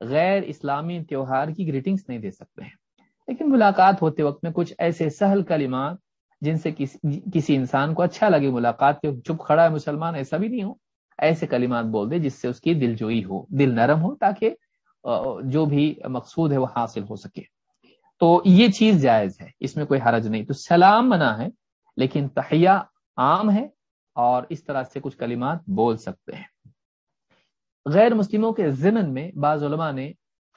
غیر اسلامی تیوہار کی گریٹنگز نہیں دے سکتے ہیں۔ لیکن ملاقات ہوتے وقت میں کچھ ایسے سہل کلمات جن سے کسی کسی انسان کو اچھا لگے ملاقات کے چپ کھڑا ہے مسلمان، ایسا بھی نہیں ہو۔ ایسے کلمات بول دے جس سے اس کی دل جوئی ہو، دل نرم ہو تاکہ جو بھی مقصود ہے وہ حاصل ہو سکے۔ تو یہ چیز جائز ہے، اس میں کوئی حرج نہیں۔ تو سلام منع ہے، لیکن تحیہ عام ہے اور اس طرح سے کچھ کلمات بول سکتے ہیں۔ غیر مسلموں کے ضمن میں بعض علماء نے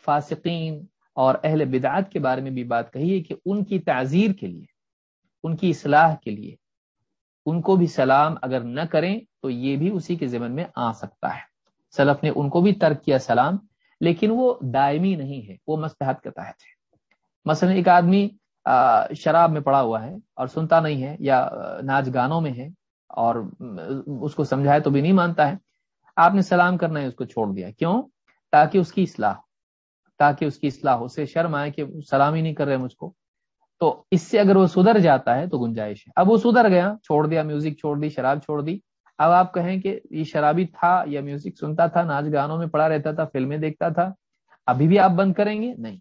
فاسقین اور اہل بدعات کے بارے میں بھی بات کہی ہے کہ ان کی تعزیر کے لیے ان کی اصلاح کے لیے۔ ان کو بھی سلام اگر نہ کریں تو یہ بھی اسی کے ذمن میں آ سکتا ہے۔ سلف نے ان کو بھی ترک کیا سلام، لیکن وہ دائمی نہیں ہے، وہ مستحد کے تحت ہے۔ مثلا ایک آدمی شراب میں پڑا ہوا ہے اور سنتا نہیں ہے یا ناچ گانوں میں ہے اور اس کو سمجھائے تو بھی نہیں مانتا ہے۔ آپ نے سلام کرنا ہے، اس کو چھوڑ دیا۔ کیوں؟ تاکہ اس کی اصلاح، تاکہ اس کی اصلاح ہو اسے شرم آئے کہ سلام ہی نہیں کر رہے مجھ کو۔ تو اس سے اگر وہ سدھر جاتا ہے تو گنجائش ہے۔ اب وہ سدھر گیا، چھوڑ دیا میوزک چھوڑ دی، شراب چھوڑ دی۔ اب آپ کہیں کہ یہ شرابی تھا یا میوزک سنتا تھا، ناچ گانوں میں پڑا رہتا تھا، فلمیں دیکھتا تھا، ابھی بھی آپ بند کریں گے؟ نہیں۔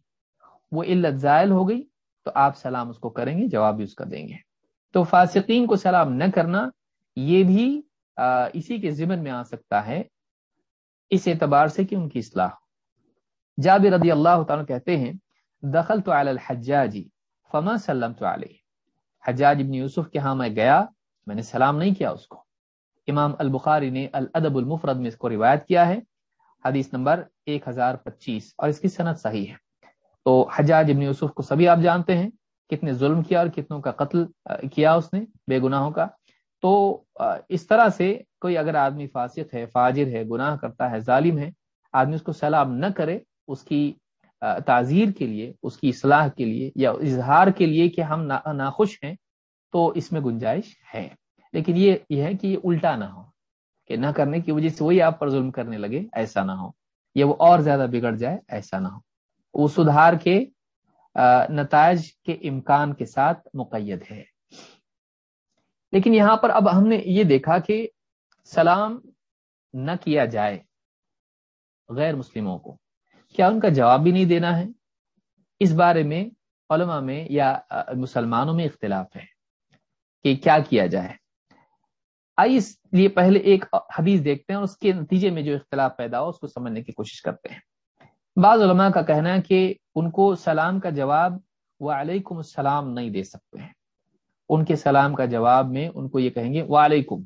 وہ علت زائل ہو گئی تو آپ سلام اس کو کریں گے، جواب بھی اس کا دیں گے۔ تو فاسقین کو سلام نہ کرنا، یہ بھی اسی کے ذمن میں آ سکتا ہے اس اعتبار سے کہ ان کی اصلاح۔ جابر رضی اللہ تعالیٰ کہتے ہیں دخل تو الحجاجی فما سلم تو علیہ۔ حجاج ابن یوسف کے ہاں میں گیا، میں نے سلام نہیں کیا اس کو۔ امام البخاری نے الادب المفرد میں اس کو روایت کیا ہے۔ حدیث نمبر ایک ہزار پچیس۔ اور اس کی صنعت صحیح ہے۔ تو حجاج ابن یوسف کو سبھی آپ جانتے ہیں، کتنے ظلم کیا اور کتنوں کا قتل کیا اس نے بے گناہوں کا۔ تو اس طرح سے کوئی اگر آدمی فاسق ہے، فاجر ہے، گناہ کرتا ہے، ظالم ہے، آدمی اس کو سلام نہ کرے، اس کی تعزیر کے لیے، اس کی اصلاح کے لیے یا اظہار کے لیے کہ ہم ناخوش ہیں، تو اس میں گنجائش ہے۔ لیکن یہ یہ ہے کہ یہ الٹا نہ ہو، کہ نہ کرنے کی وجہ سے وہی آپ پر ظلم کرنے لگے، ایسا نہ ہو۔ یا وہ اور زیادہ بگڑ جائے، ایسا نہ ہو۔ وہ سدھار کے نتائج کے امکان کے ساتھ مقید ہے۔ لیکن یہاں پر اب ہم نے یہ دیکھا کہ سلام نہ کیا جائے غیر مسلموں کو۔ کیا ان کا جواب بھی نہیں دینا ہے؟ اس بارے میں علماء میں یا مسلمانوں میں اختلاف ہے کہ کیا کیا جائے۔ آئیے اس لیے پہلے ایک حدیث دیکھتے ہیں اور اس کے نتیجے میں جو اختلاف پیدا ہو اس کو سمجھنے کی کوشش کرتے ہیں۔ بعض علماء کا کہنا ہے کہ ان کو سلام کا جواب وہ علیکم السلام نہیں دے سکتے ہیں۔ ان کے سلام کا جواب میں ان کو یہ کہیں گے وعلیکم۔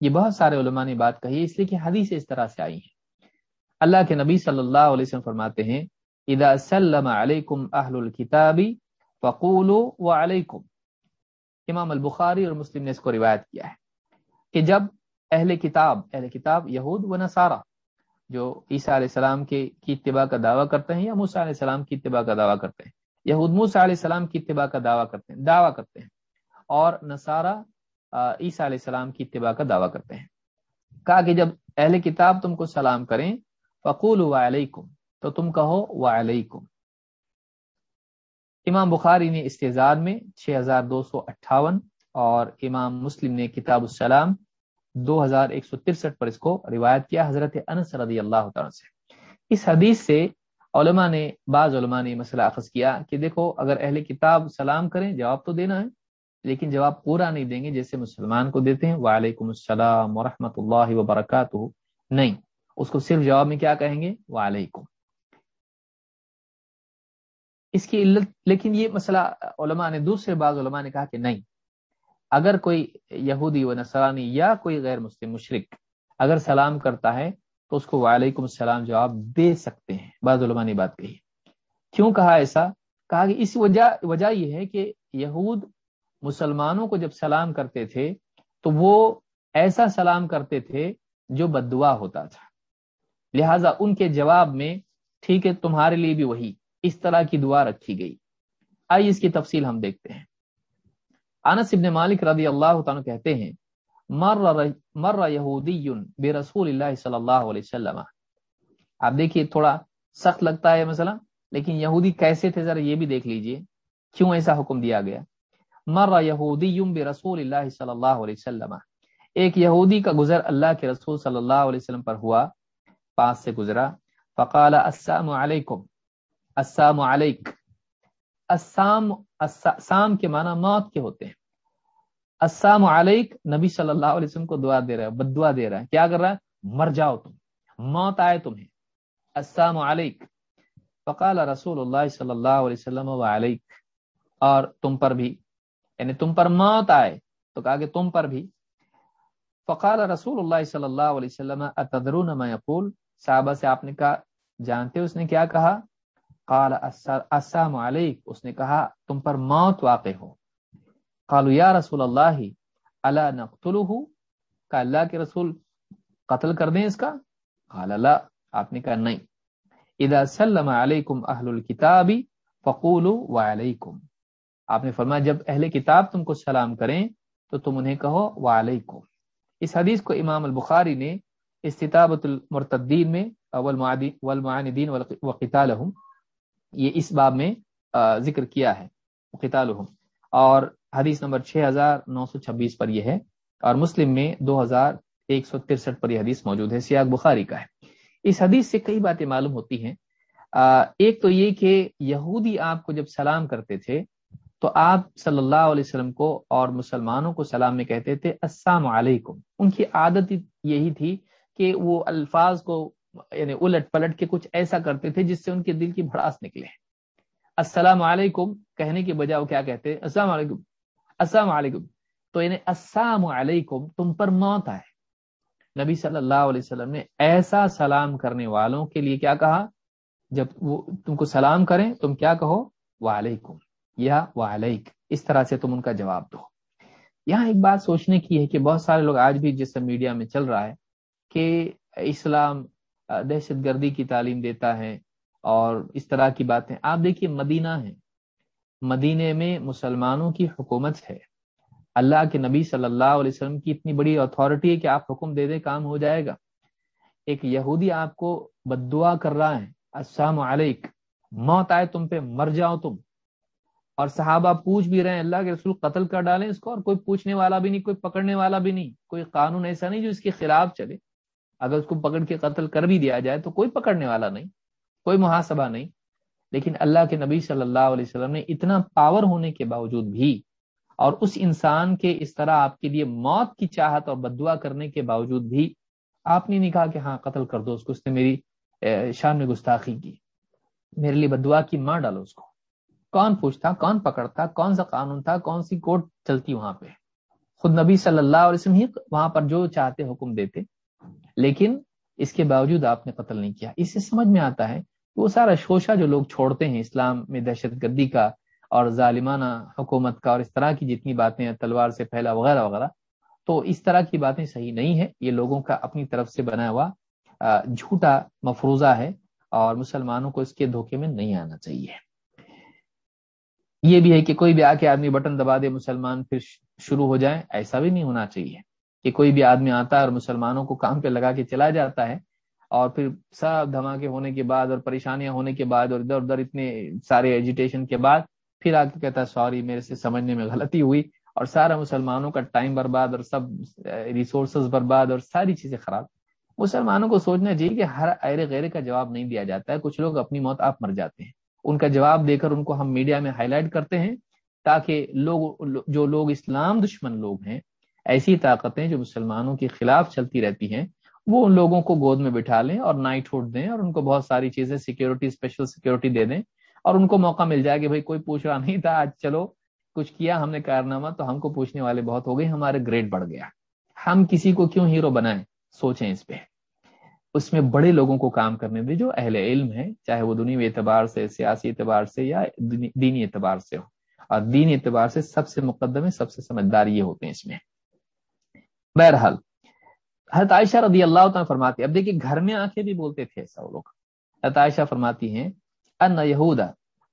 یہ بہت سارے علماء نے بات کہی ہے، اس لیے کہ حدیث اس طرح سے آئی ہیں۔ اللہ کے نبی صلی اللہ علیہ وسلم فرماتے ہیں، اذا سلم علیکم اہل الكتابی فقولوا وعلیکم. امام البخاری اور مسلم نے اس کو روایت کیا ہے کہ جب اہل کتاب اہل کتاب یہود و نصارہ، جو عیسیٰ علیہ السلام کے کی اتباع کا دعویٰ کرتے ہیں یا موسیٰ علیہ السلام کی اتباع کا دعویٰ کرتے ہیں، یہود موسیٰ علیہ السلام کی اتباع کا دعویٰ کرتے ہیں، دعویٰ کرتے ہیں، اور نصارہ عیسیٰ علیہ السلام کی اتباع کا دعویٰ کرتے ہیں۔ کہا کہ جب اہل کتاب تم کو سلام کریں فقول وعلیکم، تو تم کہو وعلیکم۔ امام بخاری نے استعزاد میں چھ ہزار دو سو اٹھاون اور امام مسلم نے کتاب السلام دو ہزار ایک سو ترسٹھ پر اس کو روایت کیا، حضرت انس رضی اللہ تعالیٰ سے۔ اس حدیث سے علماء نے، بعض علماء نے مسئلہ اخذ کیا کہ دیکھو، اگر اہل کتاب سلام کریں، جواب تو دینا ہے، لیکن جواب پورا نہیں دیں گے جیسے مسلمان کو دیتے ہیں، وعلیکم السلام ورحمۃ اللہ وبرکاتہ۔ نہیں اس کو صرف جواب میں کیا کہیں گے؟ وعلیکم. اس کی علت، لیکن یہ مسئلہ علماء نے، دوسرے بعض علماء نے کہا کہ نہیں. اگر کوئی یہودی و نصرانی یا کوئی غیر مسلم مشرق اگر سلام کرتا ہے، تو اس کو وعلیکم السلام جواب دے سکتے ہیں. بعض علماء نے بات کہی. کیوں کہا ایسا؟ کہا کہ اس وجہ وجہ یہ ہے کہ یہود مسلمانوں کو جب سلام کرتے تھے، تو وہ ایسا سلام کرتے تھے جو بد دعا ہوتا تھا. لہذا ان کے جواب میں ٹھیک ہے، تمہارے لیے بھی وہی۔ اس طرح کی دعا رکھی گئی۔ آئیے اس کی تفصیل ہم دیکھتے ہیں۔ انس ابن مالک رضی اللہ تعالیٰ کہتے ہیں، مر یہودی بے رسول اللہ صلی اللہ علیہ وسلم۔ آپ دیکھیے، تھوڑا سخت لگتا ہے مسئلہ، لیکن یہودی کیسے تھے؟ ذرا یہ بھی دیکھ لیجیے۔ کیوں ایسا حکم دیا گیا؟ مر یہودی بے رسول اللہ صلی اللہ علیہ وسلم۔ ایک یہودی کا گزر اللہ کے رسول صلی اللہ علیہ وسلم پر ہوا۔ پاس سے گزرا۔ فقال، السلام علیکم، السلام علیک۔ السلام السلام کے معنی موت کے ہوتے ہیں۔ السلام علیک، نبی صلی اللہ علیہ وسلم کو دعا دے رہا ہے، بد دعا دے رہا ہے۔ کیا کر رہا ہے؟ مر جاؤ تم، موت آئے تمہیں۔ السلام علیک۔ فقال رسول اللہ صلی اللہ علیہ وسلم علیک۔ اور تم پر بھی یعنی تم پر موت آئے، تو کہا کہ تم پر بھی۔ فقال رسول اللہ صلی اللہ علیہ وسلم، اتدرون ما یقول؟ صحابہ سے آپ نے کہا، جانتے اس نے کیا کہا؟ قال السلام علیکم اس نے کہا، تم پر موت واقع ہو. قالوا، یا رسول اللہ، الا نقتلہ؟ کہ اللہ کے رسول قتل کر دیں اس کا؟ قال، لا. آپ نے کہا، نہیں. اذا سلم علیکم اہل الكتاب فقولوا وعلیکم. آپ نے فرمایا، جب اہل کتاب تم کو سلام کریں تو تم انہیں کہو وعلیکم. اس حدیث کو امام البخاری نے استطابت المرتدین میں والمعاندین وقتالہم، یہ اس باب میں ذکر کیا ہے قتالہم اور حدیث نمبر 6926 پر یہ ہے، اور مسلم میں 2163 پر یہ حدیث موجود ہے، سیاق بخاری کا ہے۔ اس حدیث سے کئی باتیں معلوم ہوتی ہیں۔ ایک تو یہ کہ یہودی آپ کو جب سلام کرتے تھے، تو آپ صلی اللہ علیہ وسلم کو اور مسلمانوں کو سلام میں کہتے تھے، السلام علیکم۔ ان کی عادت یہی تھی کہ وہ الفاظ کو یعنی الٹ پلٹ کے کچھ ایسا کرتے تھے جس سے ان کے دل کی بھڑاس نکلے۔ السلام علیکم کہنے کے بجائے وہ کیا کہتے؟ السلام علیکم السلام علیکم۔ تو یعنی السلام علیکم، تم پر موت آئے۔ نبی صلی اللہ علیہ وسلم نے ایسا سلام کرنے والوں کے لیے کیا کہا؟ جب وہ تم کو سلام کریں تم کیا کہو؟ وعلیکم، یا وعلیک، اس طرح سے تم ان کا جواب دو۔ یہاں ایک بات سوچنے کی ہے کہ بہت سارے لوگ آج بھی جس میڈیا میں چل رہا ہے کہ اسلام دہشت گردی کی تعلیم دیتا ہے اور اس طرح کی باتیں۔ آپ دیکھیے، مدینہ ہے۔ مدینے میں مسلمانوں کی حکومت ہے۔ اللہ کے نبی صلی اللہ علیہ وسلم کی اتنی بڑی اتھارٹی ہے کہ آپ حکم دے دیں کام ہو جائے گا۔ ایک یہودی آپ کو بد دعا کر رہا ہے۔ السلام علیک۔ موت آئے تم پہ، مر جاؤ تم۔ اور صحابہ پوچھ بھی رہے ہیں، اللہ کے رسول قتل کر ڈالیں اس کو اور کوئی پوچھنے والا بھی نہیں، کوئی پکڑنے والا بھی نہیں، کوئی قانون ایسا نہیں جو اس کے خلاف چلے۔ اگر اس کو پکڑ کے قتل کر بھی دیا جائے تو کوئی پکڑنے والا نہیں، کوئی محاسبہ نہیں۔ لیکن اللہ کے نبی صلی اللہ علیہ وسلم نے اتنا پاور ہونے کے باوجود بھی اور اس انسان کے اس طرح آپ کے لیے موت کی چاہت اور بدعا کرنے کے باوجود بھی آپ نے نہیں کہا کہ ہاں قتل کر دو، اس کو اس نے میری شان میں گستاخی کی۔ میرے لیے بدعا کی ماں ڈالو اس کو۔ کون پوچھتا، کون پکڑتا، کون سا قانون تھا، کون سی کوٹ چلتی وہاں پہ؟ خود نبی صلی اللہ علیہ وسلم ہی وہاں پر جو چاہتے حکم دیتے۔ لیکن اس کے باوجود آپ نے قتل نہیں کیا۔ اس سے سمجھ میں آتا ہے وہ سارا شوشہ جو لوگ چھوڑتے ہیں، اسلام میں دہشت گردی کا اور ظالمانہ حکومت کا اور اس طرح کی جتنی باتیں ہیں تلوار سے پھیلا وغیرہ وغیرہ، تو اس طرح کی باتیں صحیح نہیں ہے یہ لوگوں کا اپنی طرف سے بنا ہوا جھوٹا مفروضہ ہے اور مسلمانوں کو اس کے دھوکے میں نہیں آنا چاہیے۔ یہ بھی ہے کہ کوئی بھی آ کے آدمی بٹن دبا دے، مسلمان پھر شروع ہو جائے ایسا بھی نہیں ہونا چاہیے۔ کہ کوئی بھی آدمی آتا ہے اور مسلمانوں کو کام پہ لگا کے چلا جاتا ہے اور پھر سب دھماکے ہونے کے بعد اور پریشانیاں ہونے کے بعد اور ادھر ادھر اتنے سارے ایجوٹیشن کے بعد پھر آ کے کہتا ہے سوری میرے سے سمجھنے میں غلطی ہوئی اور سارا مسلمانوں کا ٹائم برباد اور سب ریسورسز برباد اور ساری چیزیں خراب. مسلمانوں کو سوچنا چاہیے کہ ہر ایرے غیرے کا جواب نہیں دیا جاتا ہے۔ کچھ لوگ اپنی موت آپ مر جاتے ہیں۔ ان کا جواب دے کر ان کو ہم میڈیا میں ہائی لائٹ کرتے ہیں تاکہ لوگ، جو لوگ اسلام دشمن لوگ ہیں ایسی طاقتیں جو مسلمانوں کے خلاف چلتی رہتی ہیں، وہ ان لوگوں کو گود میں بٹھا لیں اور نائٹ ہوٹ دیں اور ان کو بہت ساری چیزیں سیکورٹی اسپیشل سیکورٹی دے دیں اور ان کو موقع مل جائے کہ بھائی کوئی پوچھ رہا نہیں تھا، آج چلو کچھ کیا، ہم نے کارنامہ تو ہم کو پوچھنے والے بہت ہو گئے ہمارے گریڈ بڑھ گیا۔ ہم کسی کو کیوں ہیرو بنائیں؟ سوچیں اس پہ۔ اس میں بڑے لوگوں کو کام کرنے دیں جو اہل علم ہے چاہے وہ دنیا اعتبار سے، سیاسی اعتبار سے یا دینی اعتبار سے ہو اور دینی اعتبار سے سب سے مقدم ہے سب سے سمجھدار یہ ہوتے ہیں اس میں۔ بہرحال، حضرت عائشہ رضی اللہ تعالیٰ فرماتی اب دیکھیے گھر میں آنکھیں بھی بولتے تھے ایسا وہ لوگ۔ حضرت عائشہ فرماتی ہیں، ان یہودا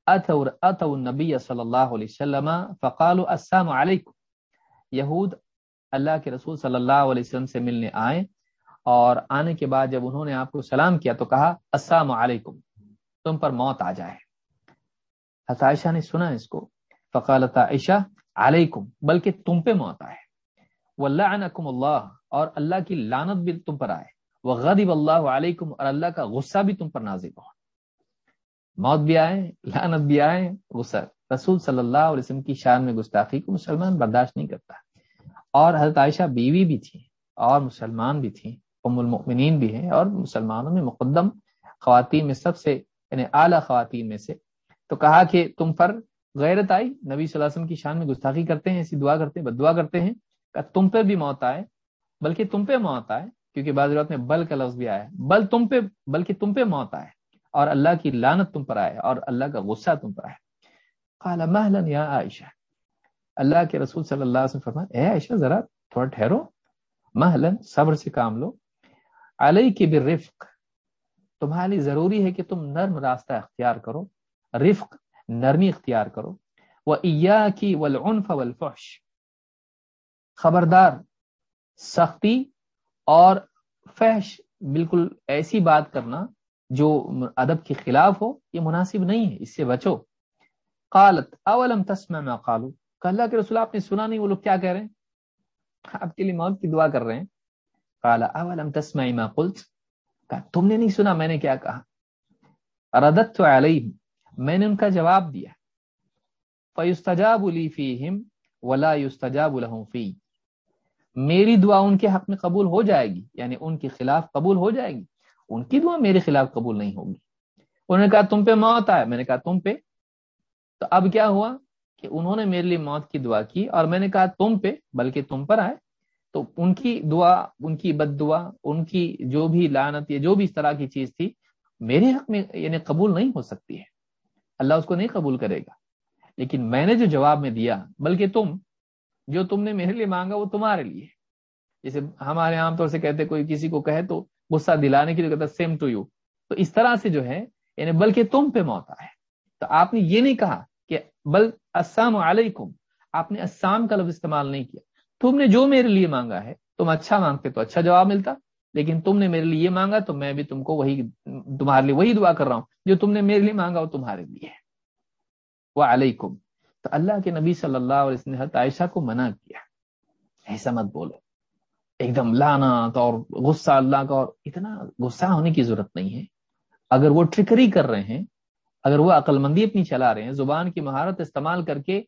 اتو النبی صلی اللہ علیہ وسلم فقالوا السلام علیکم۔ یہود اللہ کے رسول صلی اللہ علیہ وسلم سے ملنے آئے اور آنے کے بعد جب انہوں نے آپ کو سلام کیا تو کہا، السلام علیکم، تم پر موت آ جائے۔ حضرت عائشہ نے سنا اس کو، فقالت عائشہ، علیکم، بلکہ تم پہ موت آئے۔ واللعنکم اللہ اور اللہ کی لانت بھی تم پر آئے۔ وہ اللہ علیکم اور اللہ کا غصہ بھی تم پر نازل ہو۔ موت بھی آئے لانت بھی آئے، غصہ۔ رسول صلی اللہ علیہ وسلم کی شان میں گستاخی کو مسلمان برداشت نہیں کرتا۔ اور حضرت عائشہ بیوی بھی تھی، اور مسلمان بھی تھی، ام المؤمنین بھی ہیں، اور مسلمانوں میں مقدم خواتین میں سب سے یعنی اعلیٰ خواتین میں سے۔ تو کہا کہ تم پر غیرت آئی، نبی صلی اللہ علیہ وسلم کی شان میں گستاخی کرتے ہیں، ایسی دعا کرتے ہیں، بد دعا کرتے ہیں۔ تم پہ بھی موت آئے، بلکہ تم پہ موت آئے، کیونکہ بعض رات میں بل کا لفظ بھی آیا بل تم پہ، بلکہ تم پہ موت آئے، اور اللہ کی لانت تم پر آئے، اور اللہ کا غصہ تم پر آئے۔ قال مهلا یا عائشہ، اللہ کے رسول صلی اللہ علیہ وسلم اے عائشہ، ذرا تھوڑا ٹھہرو محلن صبر سے کام لو۔ علیہ کی بالرفق تمہاری ضروری ہے کہ تم نرم راستہ اختیار کرو، رفق، نرمی اختیار کرو۔ وہ کی ولعنف والفحش خبردار، سختی اور فحش۔ بالکل ایسی بات کرنا جو ادب کے خلاف ہو، یہ مناسب نہیں ہے، اس سے بچو۔ قالت، اولم تسمع ما قالو؟ کہ اللہ کے رسول آپ نے سنا نہیں، وہ لوگ کیا کہہ رہے ہیں؟ آپ کے لیے موت کی دعا کر رہے ہیں۔ قال، اولم تسمع ما قلت؟ کہ تم نے نہیں سنا، میں نے کیا کہا؟ رددت علیہم، میں نے ان کا جواب دیا۔ فیستجاب لی فیہم ولا یستجاب لہم فی۔ میری دعا ان کے حق میں قبول ہو جائے گی یعنی ان کے خلاف قبول ہو جائے گی، ان کی دعا میرے خلاف قبول نہیں ہوگی۔ انہوں نے کہا، تم پہ موت آئے میں نے کہا، تم پہ؟ تو اب کیا ہوا کہ انہوں نے میرے لیے موت کی دعا کی اور میں نے کہا، تم پہ، بلکہ تم پر آئے۔ تو ان کی دعا، ان کی بد دعا، ان کی جو بھی لانت یا جو بھی اس طرح کی چیز تھی، میرے حق میں یعنی قبول نہیں ہو سکتی ہے۔ اللہ اس کو نہیں قبول کرے گا۔ لیکن میں نے جو جواب میں دیا، بلکہ تم جو تم نے میرے لیے مانگا وہ تمہارے لیے جیسے ہمارے عام طور سے کہتے کوئی کسی کو کہے تو غصہ دلانے کی جو کہتا سیم ٹو یو تو اس طرح سے جو ہے یعنی بلکہ تم پہ موت آئے۔ تو آپ نے یہ نہیں کہا کہ بل السلام علیکم، آپ نے السلام کا لفظ استعمال نہیں کیا۔ تم نے جو میرے لیے مانگا ہے، تم اچھا مانگتے تو اچھا جواب ملتا، لیکن تم نے میرے لیے یہ مانگا تو میں بھی تم کو وہی، تمہارے لیے وہی دعا کر رہا ہوں۔ جو تم نے میرے لیے مانگا وہ تمہارے لیے ہے۔ وہ علیکم تو اللہ کے نبی صلی اللہ علیہ وسلم نے عائشہ کو منع کیا۔ ایسا مت بولو۔ ایک دم لانا اور غصہ اللہ کا اور اتنا غصہ ہونے کی ضرورت نہیں ہے۔ اگر وہ ٹرکری کر رہے ہیں، اگر وہ عقل مندی اپنی چلا رہے ہیں، زبان کی مہارت استعمال کر کے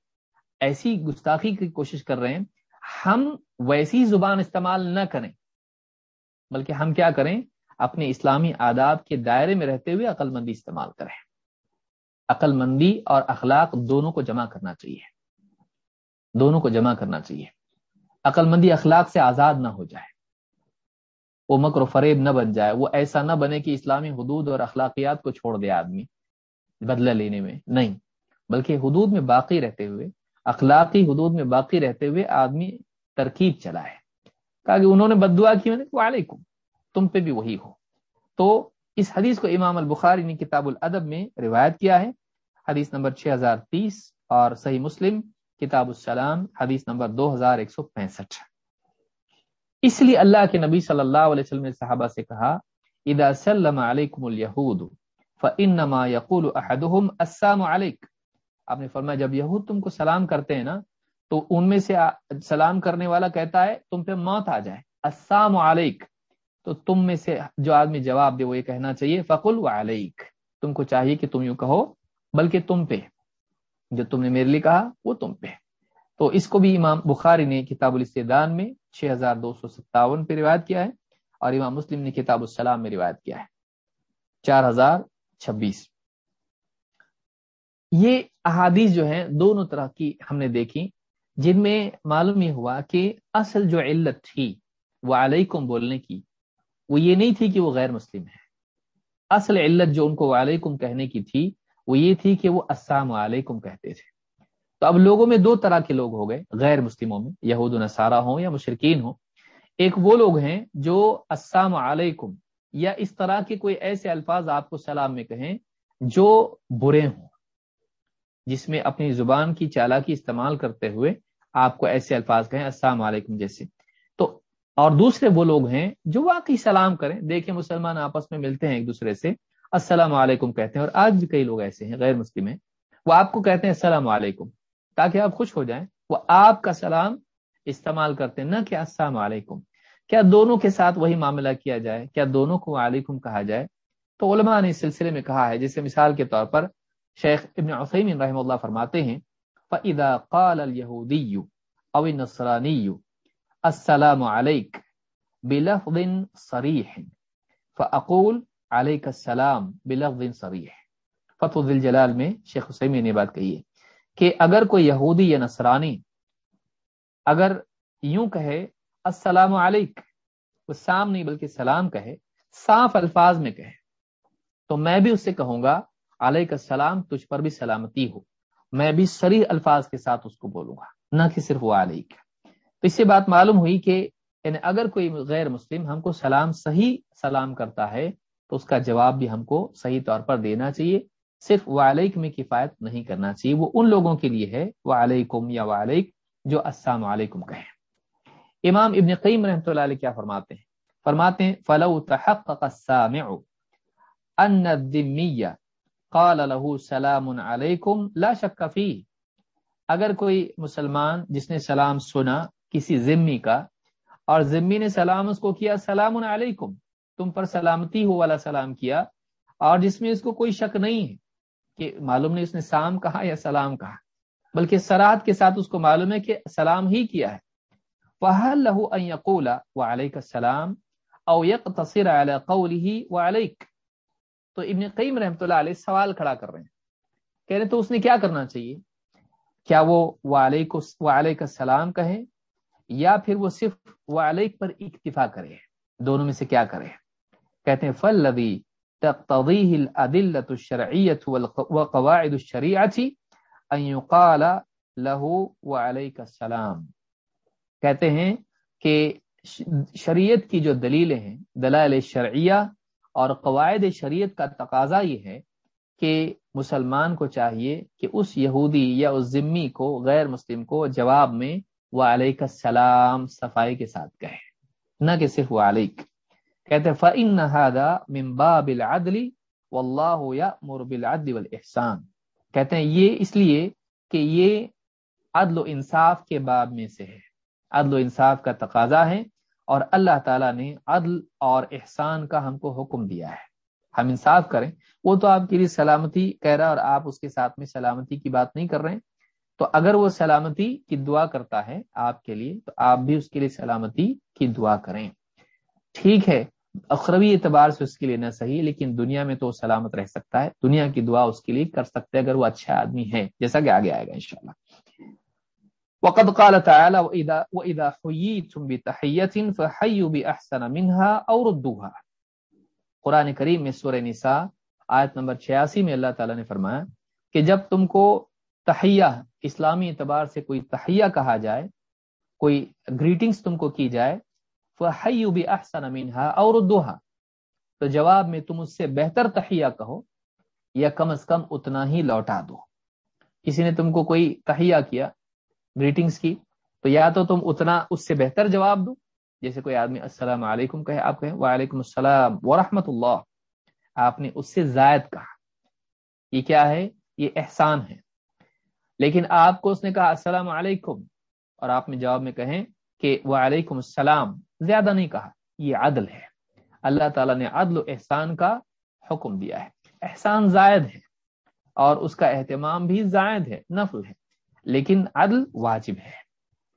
ایسی گستاخی کی کوشش کر رہے ہیں، ہم ویسی زبان استعمال نہ کریں۔ بلکہ ہم کیا کریں؟ اپنے اسلامی آداب کے دائرے میں رہتے ہوئے عقل مندی استعمال کریں۔ عقل مندی اور اخلاق دونوں کو جمع کرنا چاہیے۔ دونوں کو جمع کرنا چاہیے۔ عقل مندی اخلاق سے آزاد نہ ہو جائے۔ وہ مکر و فریب نہ بن جائے۔ وہ ایسا نہ بنے کہ اسلامی حدود اور اخلاقیات کو چھوڑ دے آدمی بدلہ لینے میں۔ نہیں، بلکہ حدود میں باقی رہتے ہوئے، اخلاقی حدود میں باقی رہتے ہوئے آدمی ترکیب چلائے۔ کہا کہ انہوں نے بد دعا کی، میں نے وعلیکم، تم پہ بھی وہی ہو۔ تو اس حدیث کو امام البخاری نے کتاب الادب میں روایت کیا ہے۔ حدیث نمبر 6030 اور صحیح مسلم کتاب السلام، حدیث نمبر 2165 اس لیے اللہ کے نبی صلی اللہ علیہ وسلم نے صحابہ سے کہا، اذا سلم علیکم الیہود فانما یقول احدهم السلام علیک. آپ نے فرمایا، جب یہود تم کو سلام کرتے ہیں نا، تو ان میں سے سلام کرنے والا کہتا ہے، تم پہ موت آ جائے۔ السلام علیک۔ تو تم میں سے جو آدمی جواب دے وہ یہ کہنا چاہیے، فقل و علیک تم کو چاہیے کہ تم یوں کہو، بلکہ تم پہ۔ جو تم نے میرے لیے کہا، وہ تم پہ۔ تو اس کو بھی امام بخاری نے کتاب الاستدان میں چھ ہزار دو سو ستاون پہ روایت کیا ہے، اور امام مسلم نے کتاب السلام میں روایت کیا ہے۔ چار ہزار چھبیس۔ یہ احادیث جو ہیں، دونوں طرح کی ہم نے دیکھی، جن میں معلوم یہ ہوا کہ اصل جو علت تھی، وہ علیکم بولنے کی۔ وہ یہ نہیں تھی کہ وہ غیر مسلم ہے۔ اصل علت جو ان کو وعلیکم کہنے کی تھی، وہ یہ تھی کہ وہ السلام علیکم کہتے تھے۔ تو اب لوگوں میں دو طرح کے لوگ ہو گئے، غیر مسلموں میں، یہود و نصارہ ہوں یا مشرقین ہوں۔ ایک وہ لوگ ہیں جو السلام علیکم یا اس طرح کے کوئی ایسے الفاظ آپ کو سلام میں کہیں جو برے ہوں، جس میں اپنی زبان کی چالاکی استعمال کرتے ہوئے آپ کو ایسے الفاظ کہیں السلام علیکم جیسے۔ اور دوسرے وہ لوگ ہیں جو واقعی سلام کریں۔ دیکھیں مسلمان آپس میں ملتے ہیں ایک دوسرے سے۔ السلام علیکم کہتے ہیں اور آج بھی کئی لوگ ایسے ہیں، غیر مسلم ہیں۔ وہ آپ کو کہتے ہیں السلام علیکم، تاکہ آپ خوش ہو جائیں۔ وہ آپ کا سلام استعمال کرتے ہیں، نہ کہ السلام علیکم۔ کیا دونوں کے ساتھ وہی معاملہ کیا جائے؟ کیا دونوں کو علیکم کہا جائے؟ تو علماء نے اس سلسلے میں کہا ہے، جیسے مثال کے طور پر شیخ ابن عثیم رحم اللہ فرماتے ہیں، فَإِذَا قَالَ الْيَهُودِيُّ أَوِ النَّصْرَانِيُّ السلام علیک بلفظ صریح فاقول علیک السلام بلفظ صریح فتح دل جلال میں شیخ حسین نے بات کہی ہے کہ اگر کوئی یہودی یا نصرانی اگر یوں کہے السلام علیک وہ سام نہیں بلکہ سلام کہے، صاف الفاظ میں کہے، تو میں بھی اس سے کہوں گا علیہ السلام، تجھ پر بھی سلامتی ہو، میں بھی سری الفاظ کے ساتھ اس کو بولوں گا، نہ کہ صرف وہ علیہ تو اس سے بات معلوم ہوئی کہ یعنی اگر کوئی غیر مسلم ہم کو سلام، صحیح سلام کرتا ہے، تو اس کا جواب بھی ہم کو صحیح طور پر دینا چاہیے۔ صرف وعلیک میں کفایت نہیں کرنا چاہیے، وہ ان لوگوں کے لیے ہے، وعلیکم یا وعلیک، جو السلام علیکم کہیں۔ امام ابن قیم رحمۃ اللہ علیہ کیا فرماتے ہیں؟ فرماتے ہیں، فلو تحقق السامع ان الذمیہ قال له سلام علیکم لا شک فی اگر کوئی مسلمان جس نے سلام سنا کسی ذمی کا اور ذمی نے سلام اس کو کیا، سلام علیکم، تم پر سلامتی ہو والا سلام کیا اور جس میں اس کو کوئی شک نہیں ہے کہ معلوم نہیں اس نے سام کہا یا سلام کہا، بلکہ سرات کے ساتھ اس کو معلوم ہے کہ سلام ہی کیا ہے۔ فہل لہو وعلیک السلام او یقتصر علی قوله وعلیک تو ابن قیم رحمۃ اللہ علیہ سوال کھڑا کر رہے ہیں۔ کہہ رہے تو اس نے کیا کرنا چاہیے؟ کیا وہ وعلیک وعلیک السلام کہیں یا پھر وہ صرف وعلیک پر اکتفا کرے دونوں میں سے کیا کرے کہتے ہیں فل لدی تقتضيه الادله الشرعيه وقواعد الشريعه ان يقال له وعليك السلام۔ کہتے ہیں کہ شریعت کی جو دلیلیں ہیں، دلائل شرعیہ اور قواعد شریعت کا تقاضا یہ ہے کہ مسلمان کو چاہیے کہ اس یہودی یا اس ذمی کو، غیر مسلم کو جواب میں وہ علیہ السلام، صفائی کے ساتھ کہے نہ کہ صرف وہ علیک کہتے فن هذا من باب العدل واللہ یامر بالعدل والاحسان کہتے ہیں، یہ اس لیے کہ یہ عدل و انصاف کے باب میں سے ہے۔ عدل و انصاف کا تقاضا ہے اور اللہ تعالیٰ نے عدل اور احسان کا ہم کو حکم دیا ہے۔ ہم انصاف کریں۔ وہ تو آپ کے لیے سلامتی کہہ رہا اور آپ اس کے ساتھ میں سلامتی کی بات نہیں کر رہے ہیں۔ تو اگر وہ سلامتی کی دعا کرتا ہے آپ کے لیے، تو آپ بھی اس کے لیے سلامتی کی دعا کریں۔ ٹھیک ہے اخروی اعتبار سے اس کے لیے نہ صحیح، لیکن دنیا میں تو سلامت رہ سکتا ہے۔ دنیا کی دعا اس کے لیے کر سکتے اگر وہ اچھا آدمی ہے، جیسا کہ آگے آئے گا انشاءاللہ۔ وقد قال تعالى واذا واذا حييتم بتحيه فحيوا باحسن منها او ردوها۔ قرآن کریم میں سورہ نساء، آیت نمبر 86 میں اللہ تعالی نے فرمایا کہ جب تم کو تحیہ، اسلامی اعتبار سے کوئی تحیہ کہا جائے، کوئی گریٹنگز تم کو کی جائے فحیوا باحسن منها او تو جواب میں تم اس سے بہتر تحیہ کہو یا کم از کم اتنا ہی لوٹا دو۔ کسی نے تم کو کوئی تحیہ کیا گریٹنگز کی، تو یا تو تم اتنا اس سے بہتر جواب دو۔ جیسے کوئی آدمی السلام علیکم کہے، آپ کہیں وعلیکم السلام ورحمۃ اللہ، آپ نے اس سے زائد کہا۔ یہ کیا ہے؟ یہ احسان ہے۔ لیکن آپ کو اس نے کہا، السلام علیکم. اور آپ نے جواب میں کہیں کہ، وعلیکم السلام. زیادہ نہیں کہا، یہ عدل ہے۔ اللہ تعالیٰ نے عدل و احسان کا حکم دیا ہے۔ احسان زائد ہے اور اس کا اہتمام بھی زائد ہے، نفل ہے۔ لیکن عدل واجب ہے۔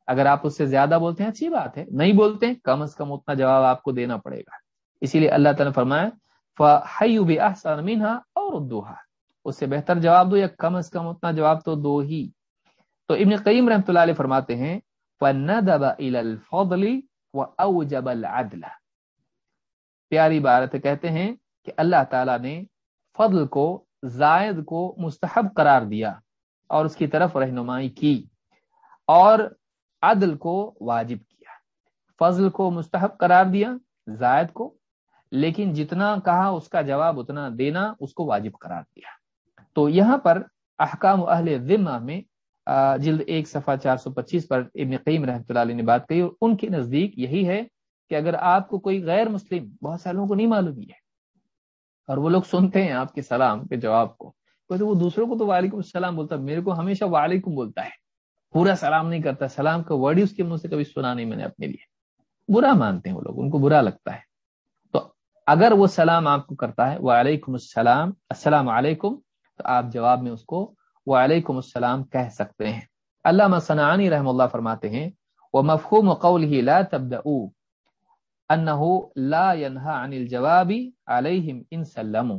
اگر آپ اس سے زیادہ بولتے ہیں، اچھی بات ہے۔ نہیں بولتے ہیں کم از کم اتنا جواب آپ کو دینا پڑے گا۔ اسی لیے اللہ تعالیٰ نے فرمایا فحسن مینہا اور اردوہا اس سے بہتر جواب دو یا کم از کم اتنا جواب تو دو ہی۔ تو ابن قیم رحمۃ اللہ علیہ فرماتے ہیں، فَنَدَبَ إِلَى الْفَضْلِ وَأَوْجَبَ الْعَدْلَ پیاری بارت کہتے ہیں کہ اللہ تعالیٰ نے فضل کو، زائد کو مستحب قرار دیا اور اس کی طرف رہنمائی کی اور عدل کو واجب کیا۔ فضل کو مستحب قرار دیا، زائد کو، لیکن جتنا کہا اس کا جواب اتنا دینا، اس کو واجب قرار دیا۔ تو یہاں پر احکام اہل ذمہ میں جلد ایک صفحہ چار سو پچیس پر ابن قیم رحمۃ اللہ علیہ نے بات کہی اور ان کے نزدیک یہی ہے کہ اگر آپ کو کوئی غیر مسلم بہت سالوں کو نہیں معلوم ہے اور وہ لوگ سنتے ہیں آپ کے سلام کے جواب کو تو وہ دوسروں کو تو وعلیکم السلام بولتا ہے میرے کو ہمیشہ وعلیکم بولتا ہے، پورا سلام نہیں کرتا، سلام کا ورڈ ہی اس کے منہ سے کبھی سنا نہیں میں نے اپنے لیے۔ برا مانتے ہیں وہ لوگ، ان کو برا لگتا ہے۔ تو اگر وہ سلام آپ کو کرتا ہے، وعلیکم السلام السلام علیکم تو آپ جواب میں اس کو وعلیکم السلام کہہ سکتے ہیں۔ علامہ صنعانی رحم اللہ فرماتے ہیں وہ مفہوم قول ہی لا تبدا انه لا ينهى عن الجواب عليهم ان سلموا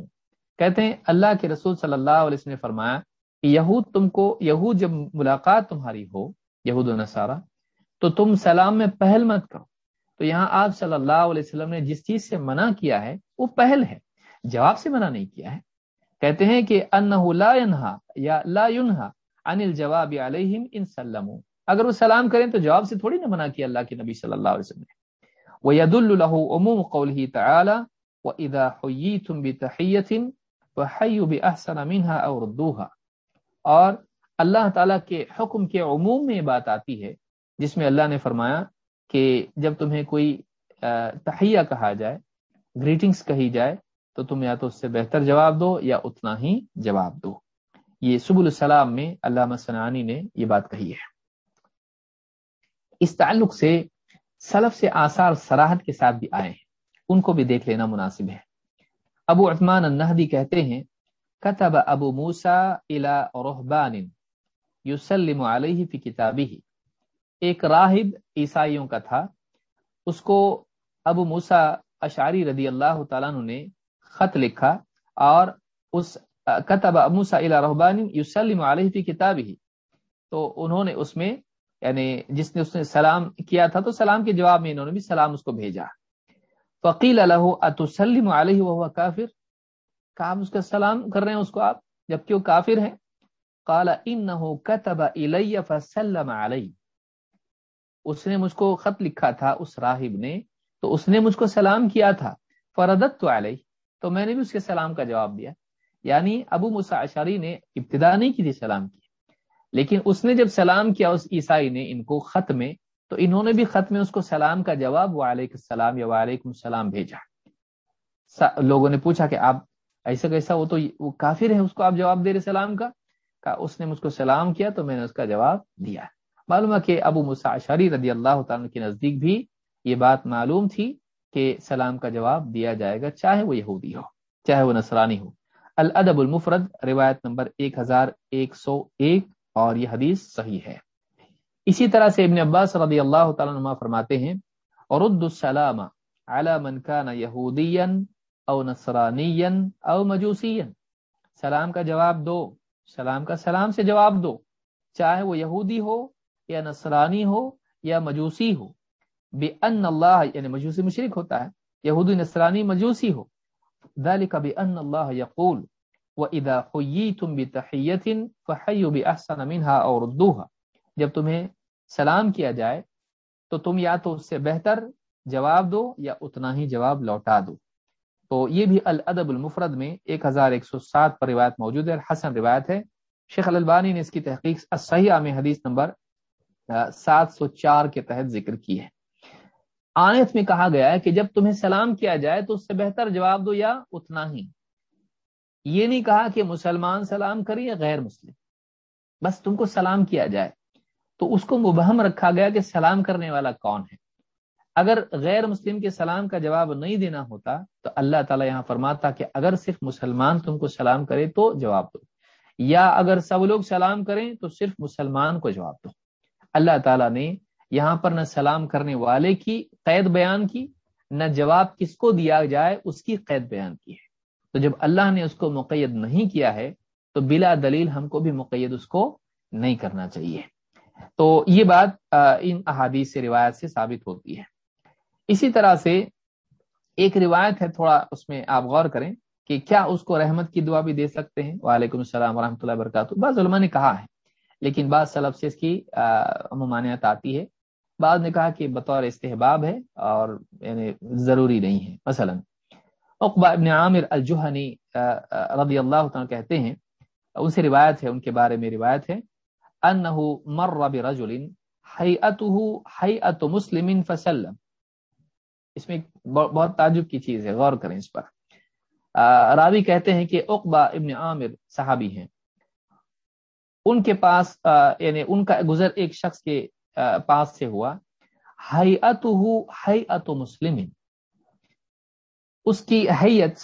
کہتے ہیں، اللہ کے رسول صلی اللہ علیہ وسلم نے فرمایا کہ یہود تم کو، یہود جب ملاقات تمہاری ہو، یہود و نصارہ، تو تم سلام میں پہل مت کرو۔ تو یہاں آپ صلی اللہ علیہ وسلم نے جس چیز سے منع کیا ہے، وہ پہل ہے۔ جواب سے منع نہیں کیا ہے۔ کہتے ہیں کہ انہ لا ينہا یا لا ينہا عن الجواب علیہم ان سلموا اگر وہ سلام کریں تو جواب سے تھوڑی نہ منع کیا اللہ کے نبی صلی اللہ علیہ وسلم نے۔ وَيَدُلُّ لَهُ عموم قوله تعالی وَإِذَا حُيِّيتُم بِتَحِيَّةٍ فَحَيُّ بِأَحْسَنَ مِنْهَا أَوْ رُدُّوهَا۔ اور اللہ تعالیٰ کے حکم کے عموم میں بات آتی ہے جس میں اللہ نے فرمایا کہ جب تمہیں کوئی تحیہ کہا جائے گریٹنگز کہی جائے تو تم یا تو اس سے بہتر جواب دو یا اتنا ہی جواب دو۔ یہ سب السلام میں علامہ سنانی نے یہ بات کہی ہے۔ اس تعلق سے سلف سے آثار سراحت کے ساتھ بھی آئے ہیں۔ ان کو بھی دیکھ لینا مناسب ہے۔ ابو عثمان النہدی کہتے ہیں، کتب ابو موسا الا رحبان یوسلم علیہ فی کتابی ایک راہب عیسائیوں کا تھا۔ اس کو ابو موسا اشعری رضی اللہ تعالیٰ نے خط لکھا اور اس، کتب موسا الا یوسلم علیہ فی کتابی تو انہوں نے اس میں یعنی جس نے اس نے سلام کیا تھا تو سلام کے جواب میں انہوں نے بھی سلام اس کو بھیجا۔ فقیل الح اتسلم علیہ وہ کافر۔ کہ آپ اس کا سلام کر رہے ہیں اس کو آپ، جبکہ وہ کافر ہیں۔ قال انه كتب الي فسلم علی اس نے مجھ کو خط لکھا تھا، اس راہب نے۔ تو اس نے مجھ کو سلام کیا تھا۔ فردت تو علیہ۔ تو میں نے بھی اس کے سلام کا جواب دیا۔ یعنی ابو مساشری نے ابتدا نہیں کی تھی سلام کی، لیکن اس نے جب سلام کیا اس عیسائی نے ان کو خط میں، تو انہوں نے بھی خط میں اس کو سلام کا جواب وعلیکم السلام یا وعلیکم السلام بھیجا۔ لوگوں نے پوچھا کہ آپ ایسا کیسا وہ تو وہ کافر ہے اس کو آپ جواب دے رہے سلام کا؟ کہا، اس نے مجھ کو سلام کیا تو میں نے اس کا جواب دیا۔ معلوم ہے کہ ابو مساشری رضی اللہ تعالیٰ کے نزدیک بھی یہ بات معلوم تھی۔ کہ سلام کا جواب دیا جائے گا، چاہے وہ یہودی ہو، چاہے وہ نصرانی ہو۔ الادب المفرد، روایت نمبر ایک ہزار ایک سو ایک، اور یہ حدیث صحیح ہے۔ اسی طرح سے ابن عباس رضی اللہ تعالیٰ نما فرماتے ہیں اور السلام علی من کان یہودیا او نصرانیا او مجوسیا۔ سلام کا جواب دو، سلام کا سلام سے جواب دو، چاہے وہ یہودی ہو یا نصرانی ہو یا مجوسی ہو۔ بے ان اللہ یعنی مجوسی مشرق ہوتا ہے یہودی نصرانی مجوسی ہو۔ ذلك بأن الله يقول وَإِذَا حُيِّيتُم بِتَحِيَّةٍ فَحَيُّ بِأَحْسَنَ مِنْهَا أَوْ رُدُّوهَا۔ جب تمہیں سلام کیا جائے، تو تم یا تو اس سے بہتر جواب دو یا اتنا ہی جواب لوٹا دو۔ تو یہ بھی الادب المفرد میں 1107 پر روایت موجود ہے حسن روایت ہے۔ شیخ الالبانی نے اس کی تحقیق الصحیحہ میں حدیث نمبر 704 کے تحت ذکر کی ہے۔ آیت میں کہا گیا ہے کہ جب تمہیں سلام کیا جائے تو اس سے بہتر جواب دو یا اتنا ہی۔ یہ نہیں کہا کہ مسلمان سلام کرے یا غیر مسلم۔ بس تم کو سلام کیا جائے۔ تو اس کو مبہم رکھا گیا کہ سلام کرنے والا کون ہے۔ اگر غیر مسلم کے سلام کا جواب نہیں دینا ہوتا تو اللہ تعالیٰ یہاں فرماتا کہ اگر صرف مسلمان تم کو سلام کرے تو جواب دو۔ یا اگر سب لوگ سلام کریں تو صرف مسلمان کو جواب دو۔ اللہ تعالیٰ نے یہاں پر نہ سلام کرنے والے کی قید بیان کی، نہ جواب کس کو دیا جائے اس کی قید بیان کی ہے۔ تو جب اللہ نے اس کو مقید نہیں کیا ہے، تو بلا دلیل ہم کو بھی مقید اس کو نہیں کرنا چاہیے۔ تو یہ بات ان احادیث سے روایت سے ثابت ہوتی ہے۔ اسی طرح سے ایک روایت ہے، تھوڑا اس میں آپ غور کریں کہ کیا اس کو رحمت کی دعا بھی دے سکتے ہیں۔ وعلیکم السلام ورحمۃ اللہ وبرکاتہ۔ بعض علماء نے کہا ہے، لیکن بعض سلب سے اس کی ممانعت آتی ہے۔ بعض نے کہا کہ بطور استحباب ہے اور یعنی ضروری نہیں ہے، مثلاً۔ اقبا ابن عامر الجوہنی رضی اللہ تعالیٰ کہتے ہیں، ان سے روایت ہے، ان کے بارے میں روایت ہے، انہو مر برجل حیعته حیعت مسلم فسلم۔ اس میں بہت تعجب کی چیز ہے، غور کریں اس پر۔ راوی کہتے ہیں کہ اقبا ابن عامر صحابی ہیں۔ ان کے پاس یعنی ان کا گزر ایک شخص کے پاس سے ہوا حیعته حیعت مسلم اس کی حیت،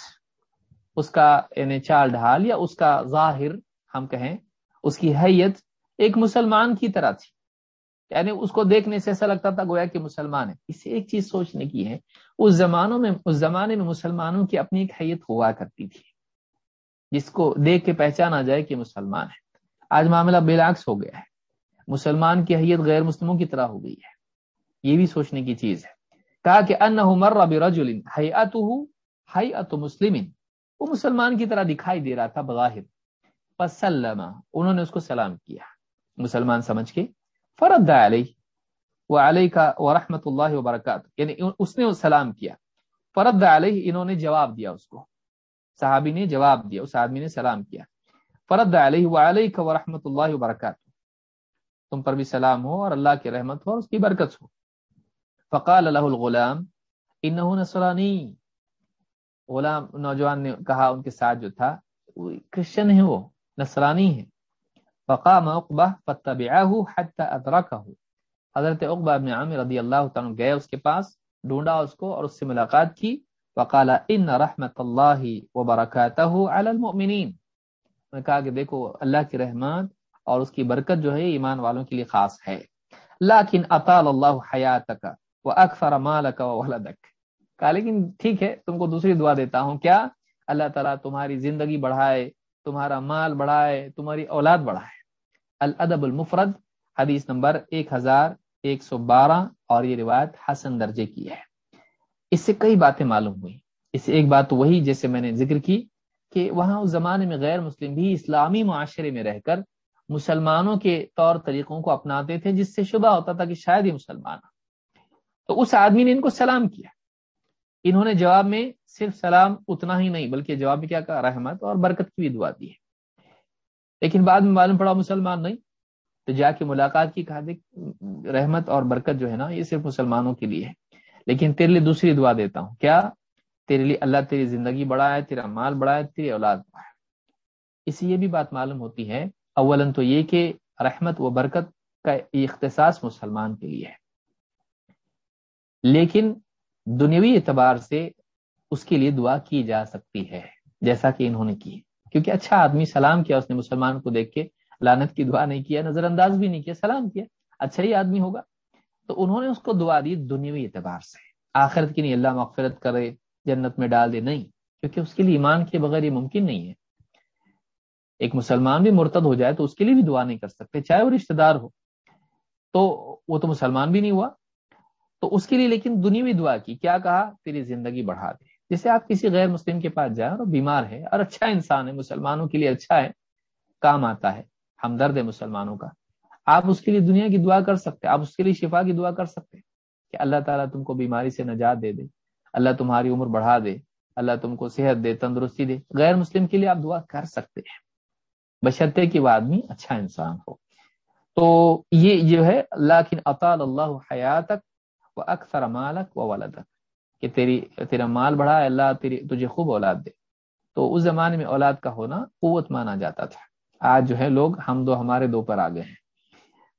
اس کا یعنی چال ڈھال یا اس کا ظاہر ہم کہیں، اس کی حیت ایک مسلمان کی طرح تھی۔ یعنی اس کو دیکھنے سے ایسا لگتا تھا گویا کہ مسلمان ہے۔ اس سے ایک چیز سوچنے کی ہے، اس زمانوں میں، اس زمانے میں مسلمانوں کی اپنی ایک حیت ہوا کرتی تھی، جس کو دیکھ کے پہچانا جائے کہ مسلمان ہے۔ آج معاملہ بلاکس ہو گیا ہے۔ مسلمان کی حیت غیر مسلموں کی طرح ہو گئی ہے۔ یہ بھی سوچنے کی چیز ہے۔ کہا کہ ان مر رب رجول حیات مسلم وہ مسلمان کی طرح دکھائی دے رہا تھا بغاہر۔ پسلم انہوں نے اس کو سلام کیا۔ مسلمان سمجھ کے۔ فرد علیہ۔ وہ علیہ کا ورحمۃ اللہ وبرکاتہ۔ یعنی اس نے سلام کیا۔ فرد علیہ، انہوں نے جواب دیا اس کو۔ صحابی نے جواب دیا، اس آدمی نے سلام کیا۔ فرد علیہ وعلیہ کا ورحمۃ اللہ وبرکاتہ۔ تم پر بھی سلام ہو اور اللہ کی رحمت ہو اور اس کی برکت ہو۔ فقال اللہ الغلام، انہو نصرانی۔ غلام نوجوان نے کہا، ان کے ساتھ جو تھا کرسچن ہے وہ، نصرانی ہے۔ فقام عقبہ فتبعہ حتی ادرکہ حضرت عقبہ ابن عامر رضی اللہ تعالیٰ گئے اس کے پاس، ڈھونڈا اس کو اور اس سے ملاقات کی۔ وقال ان رحمت اللہ وبرکاتہ علی المؤمنین۔ میں کہا کہ دیکھو، اللہ کی رحمت اور اس کی برکت جو ہے ایمان والوں کے لیے خاص ہے۔ لیکن اطال اللہ حیاتک واکثر مالک وولدک کہا، لیکن ٹھیک ہے، تم کو دوسری دعا دیتا ہوں۔ کیا؟ اللہ تعالیٰ تمہاری زندگی بڑھائے، تمہارا مال بڑھائے، تمہاری اولاد بڑھائے۔ الادب المفرد، حدیث نمبر ایک ہزار ایک سو بارہ، اور یہ روایت حسن درجے کی ہے۔ اس سے کئی باتیں معلوم ہوئی اس سے ایک بات وہی جیسے میں نے ذکر کی کہ وہاں اس زمانے میں غیر مسلم بھی اسلامی معاشرے میں رہ کر مسلمانوں کے طور طریقوں کو اپناتے تھے، جس سے شبہ ہوتا تھا کہ شاید ہی مسلمان تو اس آدمی نے ان کو سلام کیا۔ انہوں نے جواب میں صرف سلام اتنا ہی نہیں، بلکہ جواب میں کیا کہا؟ رحمت اور برکت کی بھی دعا دی ہے۔ لیکن بعد میں معلوم پڑا مسلمان نہیں۔ تو جا کے ملاقات کی کہا، دیکھ، رحمت اور برکت جو ہے نا، یہ صرف مسلمانوں کے لیے ہے۔ لیکن تیرے لیے دوسری دعا دیتا ہوں۔ کیا؟ تیرے لیے اللہ تیری زندگی بڑھائے، تیرا مال بڑھائے، تیری اولاد بڑھائے۔ اس سے یہ بھی بات معلوم ہوتی ہے اولن تو یہ کہ رحمت و برکت کا اختصاص مسلمان کے لیے ہے۔ لیکن دنیوی اعتبار سے اس کے لیے دعا کی جا سکتی ہے، جیسا کہ انہوں نے کی۔ کیونکہ اچھا آدمی سلام کیا، اس نے مسلمان کو دیکھ کے لانت کی دعا نہیں کیا نظر انداز بھی نہیں کیا، سلام کیا اچھا ہی آدمی ہوگا۔ تو انہوں نے اس کو دعا دی دنیوی اعتبار سے۔ آخرت کی نہیں، اللہ مغفرت کرے، جنت میں ڈال دے، نہیں، کیونکہ اس کے لیے ایمان کے بغیر یہ ممکن نہیں ہے۔ ایک مسلمان بھی مرتد ہو جائے تو اس کے لیے بھی دعا نہیں کر سکتے، چاہے وہ رشتہ دار ہو۔ تو وہ تو مسلمان بھی نہیں ہوا۔ تو اس کے لیے لیکن دنیوی دعا کی، کیا کہا؟ تیری زندگی بڑھا دے۔ جیسے آپ کسی غیر مسلم کے پاس جائیں اور بیمار ہے اور اچھا انسان ہے، مسلمانوں کے لیے اچھا ہے، کام آتا ہے، ہمدرد ہے مسلمانوں کا۔ آپ اس کے لیے دنیا کی دعا کر سکتے آپ اس کے لیے شفا کی دعا کر سکتے کہ اللہ تعالیٰ تم کو بیماری سے نجات دے دے، اللہ تمہاری عمر بڑھا دے، اللہ تم کو صحت دے، تندرستی دے۔ غیر مسلم کے لیے آپ دعا کر سکتے ہیں۔ بشرطے کہ وہ آدمی اچھا انسان ہو۔ تو یہ جو ہے اللہ اطال اللہ حیاتک و اکثر مالک و ولدک۔ کہ تیری، تیرا مال بڑھا، اللہ تیری، تجھے خوب اولاد دے۔ تو اس زمانے میں اولاد کا ہونا قوت مانا جاتا تھا۔ آج جو ہے لوگ ہم دو، ہمارے دو پر آگے ہیں۔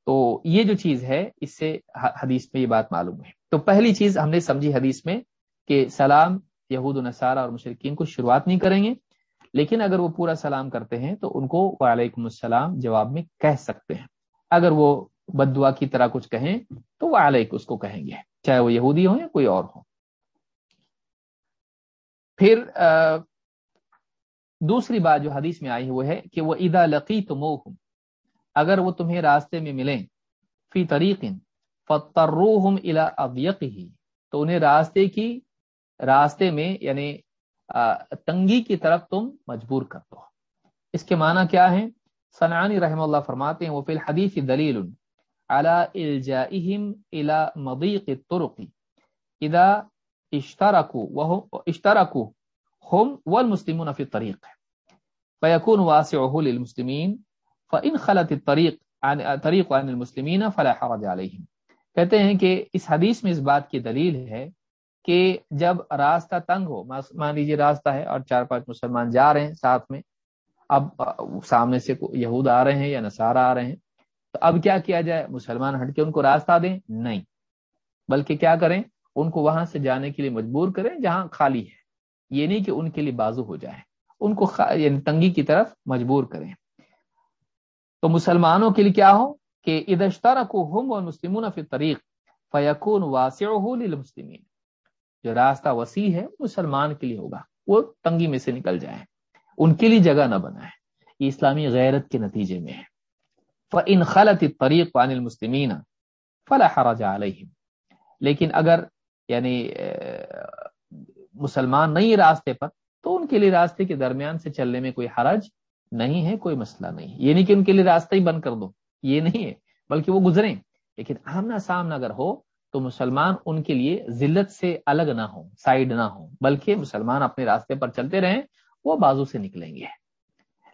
تو یہ جو چیز ہے، اس سے حدیث میں یہ بات معلوم ہے۔ تو پہلی چیز ہم نے سمجھی حدیث میں کہ سلام یہود و نصارہ اور مشرقین کو شروعات نہیں کریں گے۔ لیکن اگر وہ پورا سلام کرتے ہیں تو ان کو وعلیکم السلام جواب میں کہہ سکتے ہیں۔ اگر وہ بد دعا کی طرح کچھ کہیں تو وہ علیک اس کو کہیں گے، چاہے وہ یہودی ہو یا کوئی اور ہو۔ پھر دوسری بات جو حدیث میں آئی وہ ہے کہ وہ ادا لقی اگر وہ تمہیں راستے میں ملیں، فی طریق فتروہم الا ابیق ہی تو انہیں راستے کی، راستے میں یعنی تنگی کی طرف تم مجبور کر دو۔ اس کے معنی کیا ہے سنعانی رحم اللہ فرماتے ہیں وہ فی الحدیث دلیل على الجائهم الى مضيق الطرق، اذا اشتركوا وهم اشتركوا هم والمسلمون في الطريق فيكون واسعه للمسلمين فان خلت الطريق عن طريق عن المسلمين فلا حرج عليهم کہتے ہیں کہ اس حدیث میں اس بات کی دلیل ہے کہ جب راستہ تنگ ہو مان لیجیے راستہ ہے اور چار پانچ مسلمان جا رہے ہیں ساتھ میں، اب سامنے سے یہود آ رہے ہیں یا نصارہ آ رہے ہیں، تو اب کیا کیا جائے؟ مسلمان ہٹ کے ان کو راستہ دیں؟ نہیں۔ بلکہ کیا کریں؟ ان کو وہاں سے جانے کے لیے مجبور کریں جہاں خالی ہے۔ یہ نہیں کہ ان کے لیے بازو ہو جائے۔ ان کو یعنی تنگی کی طرف مجبور کریں۔ تو مسلمانوں کے لیے کیا ہو؟ کہ ادشتر کو ہم و مسلم طریق فیقون واسع مسلمین جو راستہ وسیع ہے، مسلمان کے لیے ہوگا۔ وہ تنگی میں سے نکل جائے ان کے لیے جگہ نہ بنائے یہ اسلامی غیرت کے نتیجے میں ہے۔ فن خلط طریق عن المسلمین فلا حرج علیہم لیکن اگر یعنی مسلمان نہیں راستے پر، تو ان کے لیے راستے کے درمیان سے چلنے میں کوئی حرج نہیں ہے، کوئی مسئلہ نہیں یہ یعنی نہیں کہ ان کے لیے راستہ ہی بند کر دو۔ یہ نہیں ہے، بلکہ وہ گزریں۔ لیکن آمنا سامنا اگر ہو تو مسلمان ان کے لیے ذلت سے الگ نہ ہو سائڈ نہ ہو بلکہ مسلمان اپنے راستے پر چلتے رہیں، وہ بازو سے نکلیں گے۔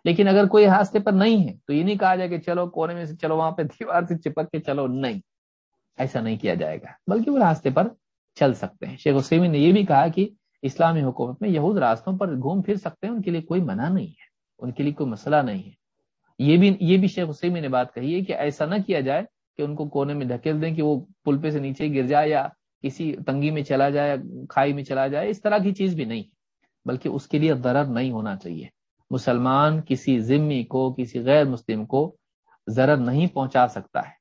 لیکن اگر کوئی راستے پر نہیں ہے، تو یہ نہیں کہا جائے کہ چلو کونے میں سے چلو، وہاں پہ دیوار سے چپک کے چلو، نہیں۔ ایسا نہیں کیا جائے گا، بلکہ وہ راستے پر چل سکتے ہیں۔ شیخ حسین نے یہ بھی کہا کہ اسلامی حکومت میں یہود راستوں پر گھوم پھر سکتے ہیں، ان کے لیے کوئی منع نہیں ہے، ان کے لیے کوئی مسئلہ نہیں ہے۔ یہ بھی یہ بھی شیخ حسین نے بات کہی ہے کہ ایسا نہ کیا جائے کہ ان کو کونے میں ڈھکیل دیں کہ وہ پل پہ سے نیچے گر جائے یا کسی تنگی میں چلا جائے کھائی میں چلا جائے، اس طرح کی چیز بھی نہیں، بلکہ اس کے لیے ضرر نہیں ہونا چاہیے۔ مسلمان کسی ذمی کو، کسی غیر مسلم کو ضرر نہیں پہنچا سکتا ہے۔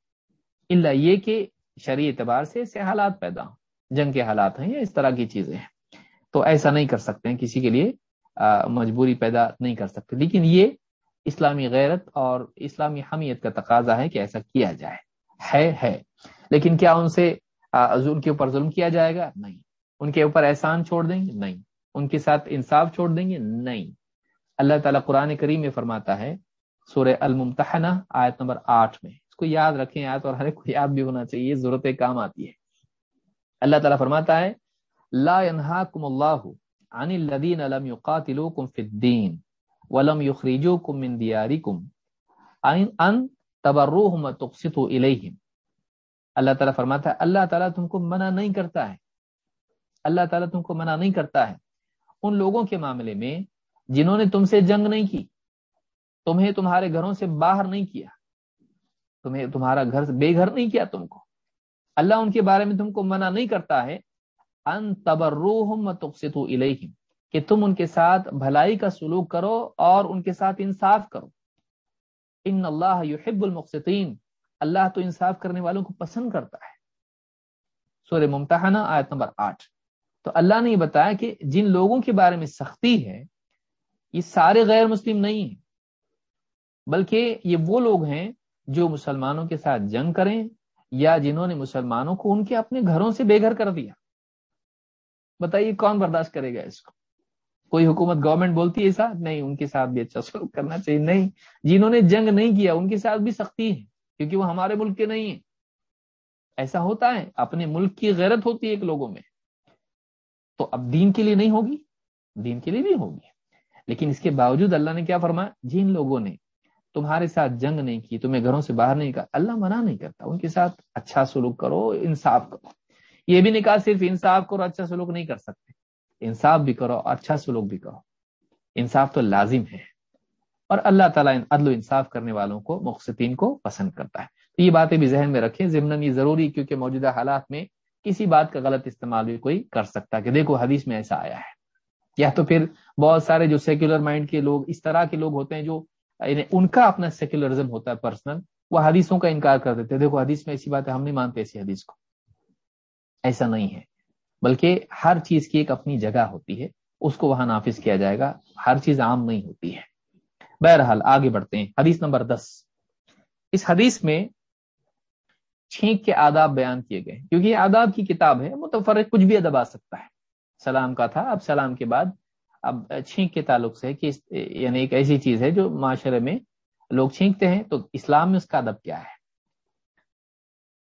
اللہ یہ کہ شرعی اعتبار سے ایسے حالات پیدا ہوں، جنگ کے حالات ہیں یا اس طرح کی چیزیں ہیں۔ تو ایسا نہیں کر سکتے ہیں، کسی کے لیے مجبوری پیدا نہیں کر سکتے۔ لیکن یہ اسلامی غیرت اور اسلامی حمیت کا تقاضا ہے کہ ایسا کیا جائے۔ ہے ہے۔ لیکن کیا ان سے ان کے اوپر ظلم کیا جائے گا؟ نہیں۔ ان کے اوپر احسان چھوڑ دیں گے؟ نہیں۔ ان کے ساتھ انصاف چھوڑ دیں گے؟ نہیں۔ اللہ تعالیٰ قرآن کریم میں فرماتا ہے، سورہ الممتحنہ، آیت نمبر آٹھ میں۔ اس کو یاد رکھیں آیت اور ہر ایک کو یاد بھی ہونا چاہیے ضرورت کام آتی ہے۔ اللہ تعالیٰ فرماتا ہے، لا ينهاكم الله عن الذين لم يقاتلوكم في الدين ولم يخرجوكم من دياركم ان تبروهم وتقسطوا اليهم اللہ تعالیٰ فرماتا ہے، اللہ تعالیٰ تم کو منع نہیں کرتا ہے۔ اللہ تعالیٰ تم کو منع نہیں کرتا ہے۔ ان لوگوں کے معاملے میں جنہوں نے تم سے جنگ نہیں کی، تمہیں تمہارے گھروں سے باہر نہیں کیا، تمہیں تمہارا گھر، بے گھر نہیں کیا تم کو۔ اللہ ان کے بارے میں تم کو منع نہیں کرتا ہے۔ ان تبروہم تقسطو الیہم کہ تم ان کے ساتھ بھلائی کا سلوک کرو اور ان کے ساتھ انصاف کرو۔ ان اللہ یحب المقسطین۔ اللہ تو انصاف کرنے والوں کو پسند کرتا ہے۔ سورہ ممتحنہ، آیت نمبر آٹھ۔ تو اللہ نے یہ بتایا کہ جن لوگوں کے بارے میں سختی ہے، یہ سارے غیر مسلم نہیں ہیں، بلکہ یہ وہ لوگ ہیں جو مسلمانوں کے ساتھ جنگ کریں یا جنہوں نے مسلمانوں کو ان کے اپنے گھروں سے بے گھر کر دیا۔ بتائیے کون برداشت کرے گا اس کو؟ کوئی حکومت گورنمنٹ بولتی ہے ایسا نہیں، ان کے ساتھ بھی اچھا سلوک کرنا چاہیے۔ نہیں، جنہوں نے جنگ نہیں کیا، ان کے ساتھ بھی سختی ہے، کیونکہ وہ ہمارے ملک کے نہیں ہیں۔ ایسا ہوتا ہے، اپنے ملک کی غیرت ہوتی ہے ایک لوگوں میں۔ تو اب دین کے لیے نہیں ہوگی؟ دین کے لیے بھی ہوگی۔ لیکن اس کے باوجود اللہ نے کیا فرمایا؟ جن لوگوں نے تمہارے ساتھ جنگ نہیں کی، تمہیں گھروں سے باہر نہیں کہا اللہ منع نہیں کرتا۔ ان کے ساتھ اچھا سلوک کرو، انصاف کرو۔ یہ بھی نہیں کہا صرف انصاف کرو اچھا سلوک نہیں کر سکتے۔ انصاف بھی کرو اور اچھا سلوک بھی کرو۔ انصاف تو لازم ہے۔ اور اللہ تعالیٰ عدل و انصاف کرنے والوں کو مقصدین کو پسند کرتا ہے۔ تو یہ باتیں بھی ذہن میں رکھیں۔ ضمن یہ ضروری کیونکہ موجودہ حالات میں کسی بات کا غلط استعمال بھی کوئی کر سکتا ہے کہ دیکھو حدیث میں ایسا آیا ہے۔ یا تو پھر بہت سارے جو سیکولر مائنڈ کے لوگ، اس طرح کے لوگ ہوتے ہیں جو یعنی ان کا اپنا سیکولرزم ہوتا ہے پرسنل وہ حدیثوں کا انکار کر دیتے ہیں۔ دیکھو حدیث میں ایسی بات ہے ہم نہیں مانتے، ایسی حدیث کو۔ ایسا نہیں ہے۔ بلکہ ہر چیز کی ایک اپنی جگہ ہوتی ہے، اس کو وہاں نافذ کیا جائے گا، ہر چیز عام نہیں ہوتی ہے۔ بہرحال آگے بڑھتے ہیں، حدیث نمبر دس۔ اس حدیث میں چھینک کے آداب بیان کیے گئے کیونکہ یہ آداب کی کتاب ہے، متفرق کچھ بھی ادب آ سکتا ہے۔ سلام کا تھا، اب سلام کے بعد اب چھینک کے تعلق سے کہ یعنی ایک ایسی چیز ہے جو معاشرے میں لوگ چھینکتے ہیں، تو اسلام میں اس کا ادب کیا ہے؟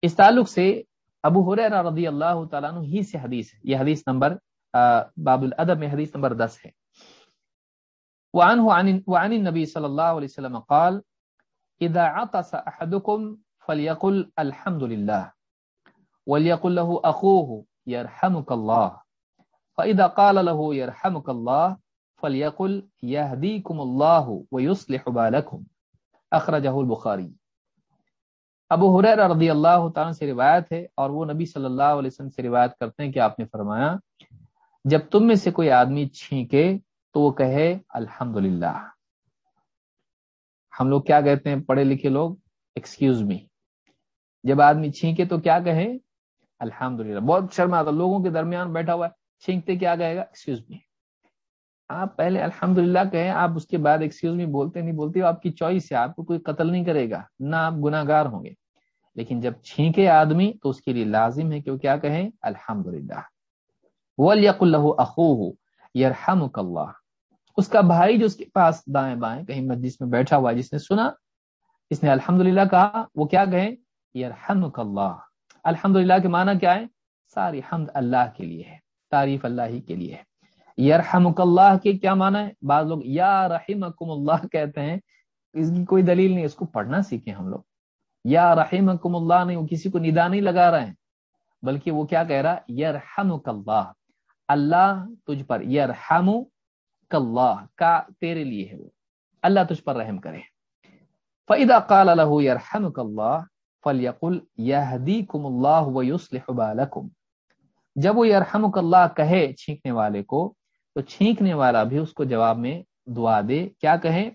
اس تعلق سے ابو حریر رضی اللہ تعالیٰ عنہ ہی سے حدیث ہے۔ یہ حدیث نمبر باب الادب میں حدیث نمبر دس ہے۔ وعنه عن, وعن النبي صلى الله عليه وسلم قال اذا عطس احدكم فليقل الحمد لله وليقل له اخوه يرحمك الله فاذا قال له يرحمك الله فليقل يهديكم الله ويصلح بالكم اخرجه البخاري ابو حریر رضی اللہ تعالیٰ سے روایت ہے اور وہ نبی صلی اللہ علیہ وسلم سے روایت کرتے ہیں کہ آپ نے فرمایا، جب تم میں سے کوئی آدمی چھینکے تو وہ کہے الحمد ہم لوگ کیا کہتے ہیں، پڑھے لکھے لوگ؟ ایکسکیوز می جب آدمی چھینکے تو کیا کہے؟ الحمد للہ بہت شرما آتا، لوگوں کے درمیان بیٹھا ہوا ہے، چھینکتے کیا کہے گا؟ ایکسکیوز می آپ پہلے الحمد للہ کہیں، آپ اس کے بعد ایکسکیوز می بولتے نہیں بولتے، آپ کی چوائس ہے، آپ کو کوئی قتل نہیں کرے گا، نہ آپ گناہ گار ہوں گے۔ لیکن جب چھینکے آدمی تو اس کے لیے لازم ہے کہ وہ کیا کہیں الحمد للہ ولیق اللہ اخو یرحمک اللہ اس کا بھائی جو اس کے پاس دائیں بائیں کہیں مجلس میں بیٹھا ہوا جس نے سنا، اس نے الحمد کہا، وہ کیا کہے؟ یرحمک اللہ الحمد کے معنی کیا ہے؟ ساری حمد اللہ کے لیے ہے، تعریف اللہ ہی کے لیے ہے۔ یرحمک اللہ کے کیا معنی ہے؟ بعض لوگ یا رحمکم اللہ کہتے ہیں، اس کی کوئی دلیل نہیں، اس کو پڑھنا سیکھیں ہم لوگ۔ یا رحمکم اللہ، نہیں، وہ کسی کو ندا نہیں لگا رہے ہیں، بلکہ وہ کیا کہہ رہا یرحمک اللہ اللہ تجھ پر یرحم اللہ، کا تیرے لیے ہے وہ، اللہ تجھ پر رحم کرے۔ فَإِذَا قَالَ لَهُ يَرْحَمُكَ اللَّهُ فَلْيَقُلْ يَهْدِيكُمُ اللَّهُ وَيُصْلِحُ بَالَكُمْ جب وہ یرحمک اللہ کہے چھینکنے والے کو، تو چھینکنے والا بھی اس کو جواب میں دعا دے، کیا کہے؟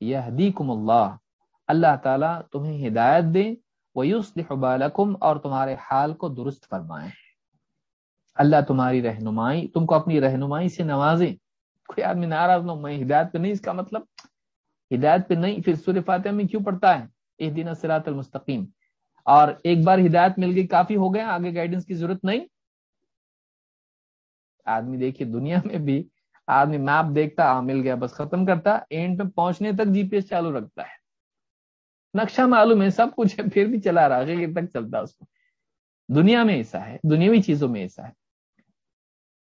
یہدیکم اللہ اللہ تعالیٰ تمہیں ہدایت دے، وَيُصْلِحُ بَالَكُمْ اور تمہارے حال کو درست فرمائیں اللہ تمہاری رہنمائی، تم کو اپنی رہنمائی سے نوازیں کوئی آدمی ناراض نہ میں ہدایت پہ نہیں، اس کا مطلب ہدایت پہ نہیں، پھر سور فاتحہ میں کیوں پڑھتا ہے؟ ایک دن سرات المستقیم۔ اور ایک بار ہدایت مل گئی، کافی ہو گیا، آگے گائیڈنس کی ضرورت نہیں۔ آدمی دیکھیے، دنیا میں بھی آدمی میپ دیکھتا، آ، مل گیا، بس ختم کرتا۔ اینڈ میں پہنچنے تک جی پی ایس چالو رکھتا ہے۔ نقشہ معلوم ہے، سب کچھ ہے، پھر بھی چلا رہا ہے تک چلتا اس کو۔ دنیا میں ایسا ہے، دنیاوی چیزوں میں ایسا ہے۔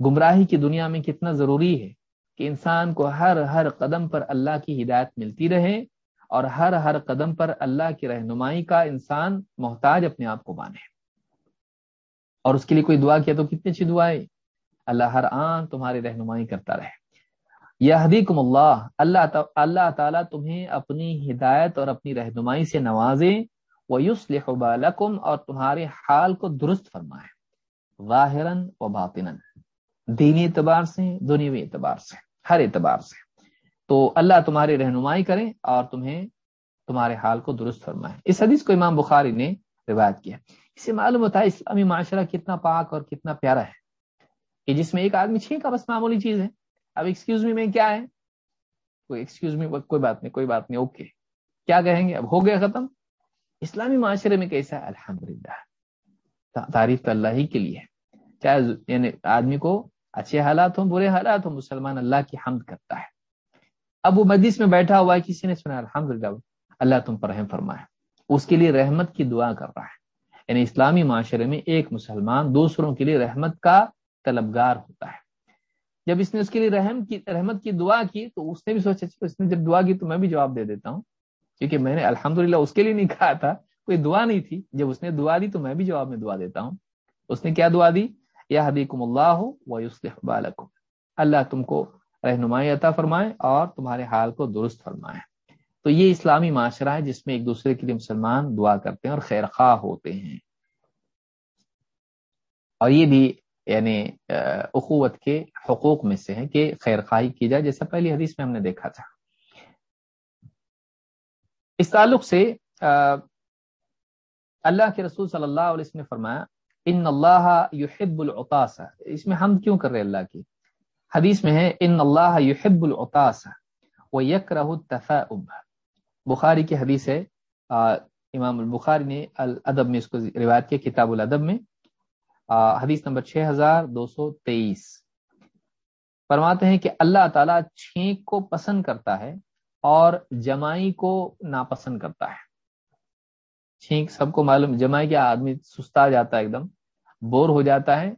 گمراہی کی دنیا میں کتنا ضروری ہے کہ انسان کو ہر ہر قدم پر اللہ کی ہدایت ملتی رہے اور ہر ہر قدم پر اللہ کی رہنمائی کا انسان محتاج اپنے آپ کو مانے۔ اور اس کے لیے کوئی دعا کیا تو کتنی اچھی دعا ہے۔ اللہ ہر آن تمہاری رہنمائی کرتا رہے۔ یہ حدیقم اللہ اللہ اللہ تعالیٰ تمہیں اپنی ہدایت اور اپنی رہنمائی سے نوازے وہ یوس اور تمہارے حال کو درست فرمائے، ظاہراً و باطن دینی اعتبار سے دنیوی اعتبار سے، ہر اعتبار سے۔ تو اللہ تمہاری رہنمائی کرے اور تمہیں تمہارے حال کو درست فرمائے۔ اس حدیث کو امام بخاری نے روایت کیا۔ اسے معلوم ہوتا ہے اسلامی معاشرہ کتنا پاک اور کتنا پیارا ہے۔ کہ جس میں ایک آدمی چھینکا بس معمولی چیز ہے۔ اب ایکسکیوز می میں کیا ہے؟ کوئی ایکسکیوز می کوئی بات نہیں، کوئی بات نہیں اوکے کیا کہیں گے؟ اب ہو گیا ختم. اسلامی معاشرے میں کیسا ہے؟ الحمد تعریف تو اللہ ہی کے لیے چاہے یعنی آدمی کو اچھے حالات ہوں، برے حالات ہوں، مسلمان اللہ کی حمد کرتا ہے. اب وہ مجلس میں بیٹھا ہوا ہے، کسی نے سنا الحمد اللہ تم پر رحم فرمائے. اس کے لیے رحمت کی دعا کر رہا ہے. یعنی اسلامی معاشرے میں ایک مسلمان دوسروں کے لیے رحمت کا طلبگار ہوتا ہے. جب اس نے اس کے لیے رحم کی رحمت کی دعا کی، تو اس نے بھی سوچا اس نے جب دعا کی تو میں بھی جواب دے دیتا ہوں۔ کیونکہ میں نے الحمد اس کے لیے نہیں کہا تھا، کوئی دعا نہیں تھی۔ جب اس نے دعا دی تو میں بھی جواب میں دعا دیتا ہوں۔ اس نے کیا دعا دی؟ یا حدیقم اللہ و بالکم۔ اللہ تم کو رہنمائی عطا فرمائے اور تمہارے حال کو درست فرمائے۔ تو یہ اسلامی معاشرہ ہے جس میں ایک دوسرے کے لیے مسلمان دعا کرتے ہیں اور خیر خواہ ہوتے ہیں۔ اور یہ بھی یعنی اخوت کے حقوق میں سے ہے کہ خیر خواہی کی جائے، جیسا پہلی حدیث میں ہم نے دیکھا تھا۔ اس تعلق سے اللہ کے رسول صلی اللہ علیہ وسلم نے فرمایا، ان اللہ یحب العطاس۔ اس میں ہم کیوں کر رہے اللہ کی؟ حدیث میں ہے، ان اللہ یحب العطاس و یکرہ التفاؤب بخاری کی حدیث ہے امام البخاری نے الادب میں اس کو روایت کیا، کتاب الادب میں۔ حدیث نمبر 6223 فرماتے ہیں کہ اللہ تعالیٰ چھینک کو پسند کرتا ہے اور جمائی کو ناپسند کرتا ہے۔ چھینک سب کو معلوم، جمائی کیا آدمی سستا جاتا ہے ایک دم، بور ہو جاتا ہے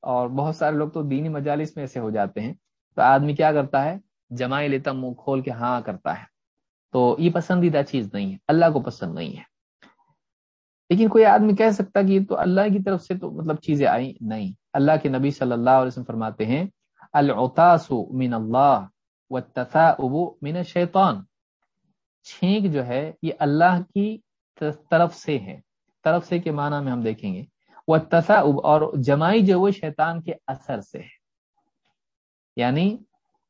اور بہت سارے لوگ تو دینی مجالس میں ایسے ہو جاتے ہیں۔ تو آدمی کیا کرتا ہے؟ جمائی لیتا، منہ کھول کے ہاں کرتا ہے۔ تو یہ پسندیدہ چیز نہیں ہے، اللہ کو پسند نہیں ہے۔ لیکن کوئی آدمی کہہ سکتا کہ تو اللہ کی طرف سے تو مطلب چیزیں آئی نہیں۔ اللہ کے نبی صلی اللہ علیہ وسلم فرماتے ہیں، العطاس من اللہ من شیطان چھینک جو ہے، یہ اللہ کی طرف سے ہے۔ طرف سے کے معنی میں ہم دیکھیں گے۔ وہ اور جمائی جو وہ شیطان کے اثر سے ہے۔ یعنی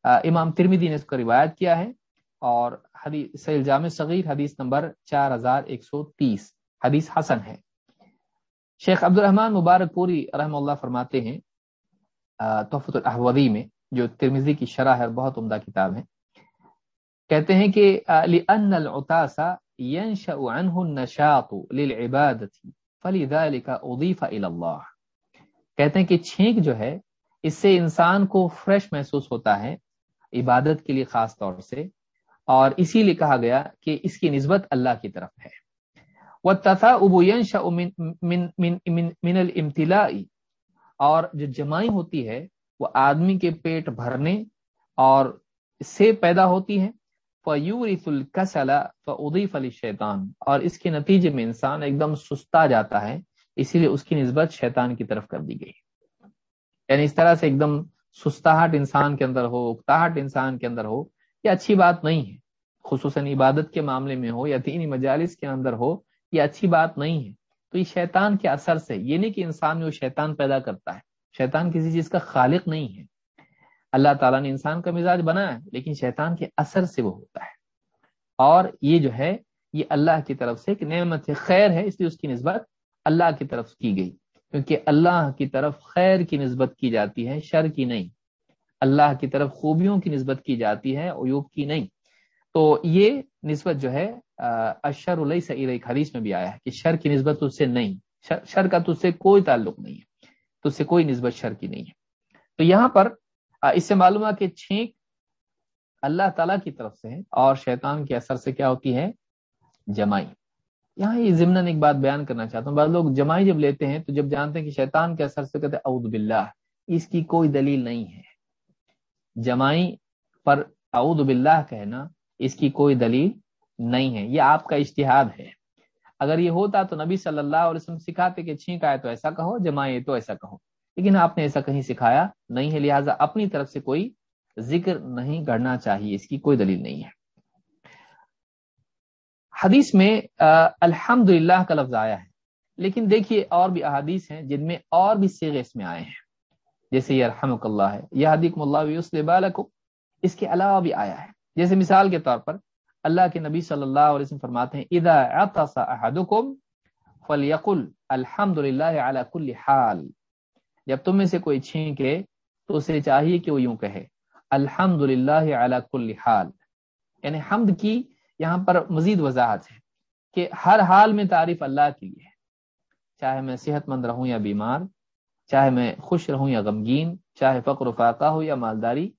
امام ترمیدی نے اس کو روایت کیا ہے، اور حدیث سیل جامع صغیر حدیث نمبر چار ہزار ایک سو تیس۔ حدیث حسن ہے۔ شیخ عبد الرحمن مبارک پوری رحم اللہ فرماتے ہیں تحفت الحودی میں، جو ترمیزی کی شرح ہے بہت عمدہ کتاب ہے۔ کہتے ہیں کہ لأن ينشأ عنه النشاط للعبادة فلذلك اضيف الى الله۔ کہتے ہیں کہ چھینک جو ہے، اس سے انسان کو فریش محسوس ہوتا ہے، عبادت کے لیے خاص طور سے۔ اور اسی لیے کہا گیا کہ اس کی نسبت اللہ کی طرف ہے۔ وہ تفا ابوین شاہ من المتلا اور جو جمائی ہوتی ہے، وہ آدمی کے پیٹ بھرنے اور سے پیدا ہوتی ہے۔ فیورف الکسلا فعدیف علی اور اس کے نتیجے میں انسان ایک دم سستا جاتا ہے، اسی لیے اس کی نسبت شیطان کی طرف کر دی گئی۔ یعنی اس طرح سے ایک دم سستاہٹ انسان کے اندر ہو، اکتاہٹ انسان کے اندر ہو، یہ اچھی بات نہیں ہے۔ خصوصاً عبادت کے معاملے میں ہو یا دینی مجالس کے اندر ہو یہ اچھی بات نہیں ہے۔ تو یہ شیطان کے اثر سے، یہ نہیں کہ انسان میں وہ شیطان پیدا کرتا ہے۔ شیطان کسی چیز کا خالق نہیں ہے۔ اللہ تعالیٰ نے انسان کا مزاج بنایا ہے، لیکن شیطان کے اثر سے وہ ہوتا ہے۔ اور یہ جو ہے، یہ اللہ کی طرف سے ایک نعمت ہے خیر ہے، اس لیے اس کی نسبت اللہ کی طرف کی گئی۔ کیونکہ اللہ کی طرف خیر کی نسبت کی جاتی ہے، شر کی نہیں۔ اللہ کی طرف خوبیوں کی نسبت کی جاتی ہے، عیوب کی نہیں۔ تو یہ نسبت جو ہے اشر علیہ سے حدیث میں بھی آیا ہے کہ شر کی نسبت اس سے نہیں، شر کا تج سے کوئی تعلق نہیں ہے تو سے کوئی نسبت شر کی نہیں ہے۔ تو یہاں پر اس سے معلوم ہے کہ چھینک اللہ تعالی کی طرف سے ہے اور شیطان کے اثر سے کیا ہوتی ہے؟ جمائی۔ یہاں یہ ضمن ایک بات بیان کرنا چاہتا ہوں۔ بعض لوگ جمائی جب لیتے ہیں تو جب جانتے ہیں کہ شیطان کے اثر سے کہتے ہیں اعوذ باللہ، اس کی کوئی دلیل نہیں ہے۔ جمائی پر اعوذ باللہ کہنا اس کی کوئی دلیل نہیں ہے۔ یہ آپ کا اشتہاد ہے۔ اگر یہ ہوتا تو نبی صلی اللہ علیہ وسلم سکھاتے کہ چھینک آئے تو ایسا کہو جمائے تو ایسا کہو۔ لیکن آپ نے ایسا کہیں سکھایا نہیں ہے، لہٰذا اپنی طرف سے کوئی ذکر نہیں کرنا چاہیے۔ اس کی کوئی دلیل نہیں ہے۔ حدیث میں الحمد کا لفظ آیا ہے۔ لیکن دیکھیے، اور بھی احادیث ہیں جن میں اور بھی سیغے اس میں آئے ہیں۔ جیسے یہ الحمد اللہ ہے یہ حدیق اللہ اس کے علاوہ بھی آیا ہے۔ جیسے مثال کے طور پر اللہ کے نبی صلی اللہ علیہ وسلم فرماتے ہیں، اذا فلیقل الحمد للہ کل حال۔ جب تم میں سے کوئی چھینکے تو اسے چاہیے کہ وہ یوں کہے الحمد للہ کل حال یعنی حمد کی یہاں پر مزید وضاحت ہے کہ ہر حال میں تعریف اللہ کی ہے۔ چاہے میں صحت مند رہوں یا بیمار، چاہے میں خوش رہوں یا غمگین، چاہے فقر و فاقہ ہو یا مالداری،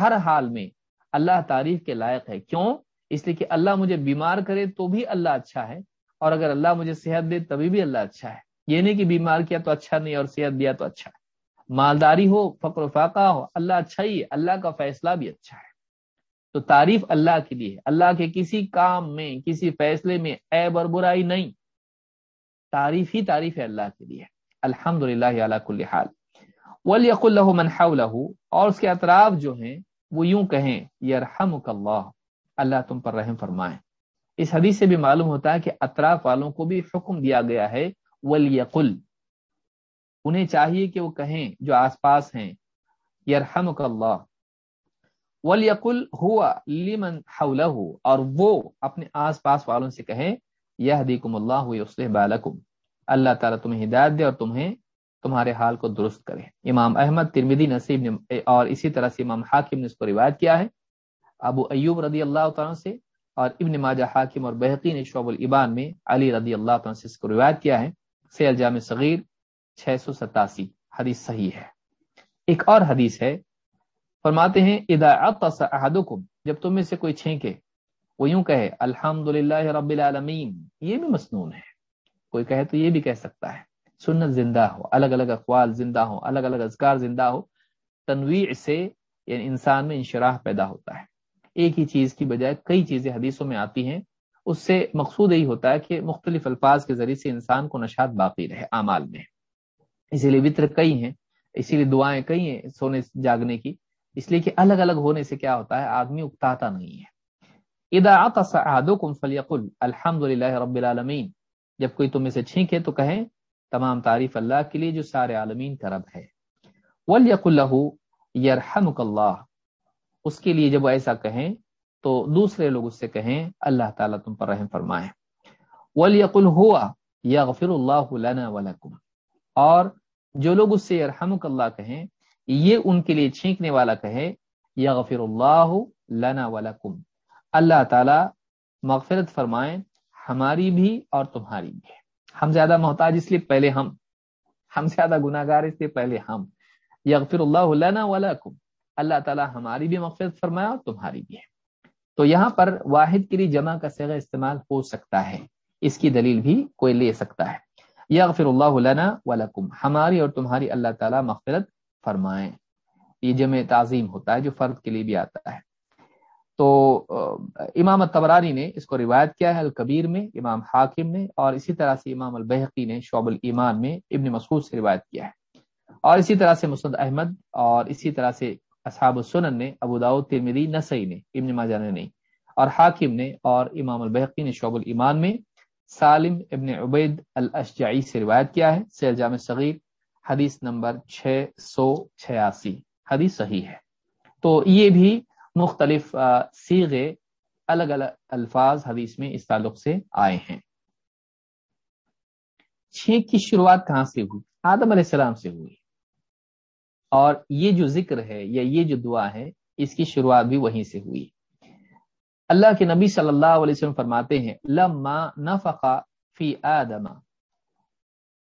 ہر حال میں اللہ تعریف کے لائق ہے۔ کیوں؟ اس لیے کہ اللہ مجھے بیمار کرے تو بھی اللہ اچھا ہے، اور اگر اللہ مجھے صحت دے تبھی بھی اللہ اچھا ہے۔ یہ نہیں کہ بیمار کیا تو اچھا نہیں، اور صحت دیا تو اچھا ہے۔ مالداری ہو، فقر و فاقہ ہو، اللہ اچھا ہی ہے، اللہ کا فیصلہ بھی اچھا ہے۔ تو تعریف اللہ کے لیے اللہ کے کسی کام میں، کسی فیصلے میں عیب اور برائی نہیں۔ تعریف ہی تعریف ہے اللہ کے لیے۔ الحمد للہ کل حال۔ ولیق اللہ منحا اور اس کے اطراف جو ہیں وہ یوں کہیں، یرحمک اللہ اللہ تم پر رحم فرمائے۔ اس حدیث سے بھی معلوم ہوتا ہے کہ اطراف والوں کو بھی حکم دیا گیا ہے ولیقل انہیں چاہیے کہ وہ کہیں جو آس پاس ہیں، یرحمک اللہ ولیقل ہوا لمن حولہ اور وہ اپنے آس پاس والوں سے کہیں یہ حدیکم اللہ یصلح بالکم اللہ تعالیٰ تمہیں ہدایت دے اور تمہیں تمہارے حال کو درست کرے امام احمد ترمیدی نصیب نے، اور اسی طرح سے امام حاکم نے اس کو روایت کیا ہے۔ ابو ایوب رضی اللہ تعالیٰ سے اور ابن ماجہ حاکم اور بحقی نے شعب العبان میں علی رضی اللہ تعالیٰ سے اس کو روایت کیا ہے۔ سی الجام صغیر چھ سو ستاسی۔ حدیث صحیح ہے۔ ایک اور حدیث ہے۔ فرماتے ہیں ادا احدکم، جب تم میں سے کوئی چھینکے، وہ یوں کہے الحمد رب العالمین، یہ بھی مسنون ہے۔ کوئی کہے تو یہ بھی کہہ سکتا ہے۔ سنت زندہ ہو، الگ الگ اقوال زندہ ہو الگ الگ اذکار زندہ ہو، تنویع سے یعنی انسان میں انشراح پیدا ہوتا ہے۔ ایک ہی چیز کی بجائے کئی چیزیں حدیثوں میں آتی ہیں۔ اس سے مقصود یہی ہوتا ہے کہ مختلف الفاظ کے ذریعے سے انسان کو نشات باقی رہے اعمال میں۔ اسی لیے وطر کئی ہیں، اسی لیے دعائیں کئی ہیں سونے جاگنے کی۔ اس لیے کہ الگ الگ ہونے سے کیا ہوتا ہے، آدمی اکتاتا نہیں ہے۔ ادا فلیقل الحمد للہ رب العالمین۔ جب کوئی تم سے چھینکے تو کہیں تمام تعریف اللہ کے لیے جو سارے عالمین کا رب ہے۔ ولیق اللہ یرحمک اللہ اس کے لیے جب وہ ایسا کہیں تو دوسرے لوگ اس سے کہیں، اللہ تعالیٰ تم پر رحم فرمائے۔ ولیق ہوا یا غفر اللہ لنا ولکم اور جو لوگ اس سے یرحمک اللہ کہیں، یہ ان کے لیے چھینکنے والا کہے یا غفر اللہ لنا ولکم اللہ تعالیٰ مغفرت فرمائیں ہماری بھی اور تمہاری بھی۔ ہم زیادہ محتاج اس لیے پہلے ہم۔ ہم زیادہ گناہ گار اس لیے پہلے ہم۔ یغفر اللہ لنا ولکم اللہ تعالیٰ ہماری بھی مغفرت فرمایا اور تمہاری بھی ہے۔ تو یہاں پر واحد کے لیے جمع کا سیغ استعمال ہو سکتا ہے۔ اس کی دلیل بھی کوئی لے سکتا ہے۔ یا اللہ لنا ولکم ہماری اور تمہاری اللہ تعالیٰ مغفرت فرمائیں۔ یہ جمع تعظیم ہوتا ہے جو فرد کے لیے بھی آتا ہے۔ تو امام تبرانی نے اس کو روایت کیا ہے، الکبیر میں، امام حاکم نے، اور اسی طرح سے امام البحقی نے شعب الایمان میں ابن مسعود سے روایت کیا ہے۔ اور اسی طرح سے مسد احمد اور اسی طرح سے اصحاب السنن نے ابوداؤ ترمیری نسئی نے، ابن ماجہ نے نہیں، اور حاکم نے اور امام البحقی نے شعب الایمان میں سالم ابن عبید الاشجعی سے روایت کیا ہے۔ سیر جامع صغیر، حدیث نمبر چھ سو چھیاسی۔ حدیث صحیح ہے۔ تو یہ بھی مختلف سیغے الگ الگ الفاظ حدیث میں اس تعلق سے آئے ہیں۔ چھینک کی شروعات کہاں سے ہوئی؟ آدم علیہ السلام سے ہوئی۔ اور یہ جو ذکر ہے یا یہ جو دعا ہے، اس کی شروعات بھی وہیں سے ہوئی۔ اللہ کے نبی صلی اللہ علیہ وسلم فرماتے ہیں، لما نفق فی آدم،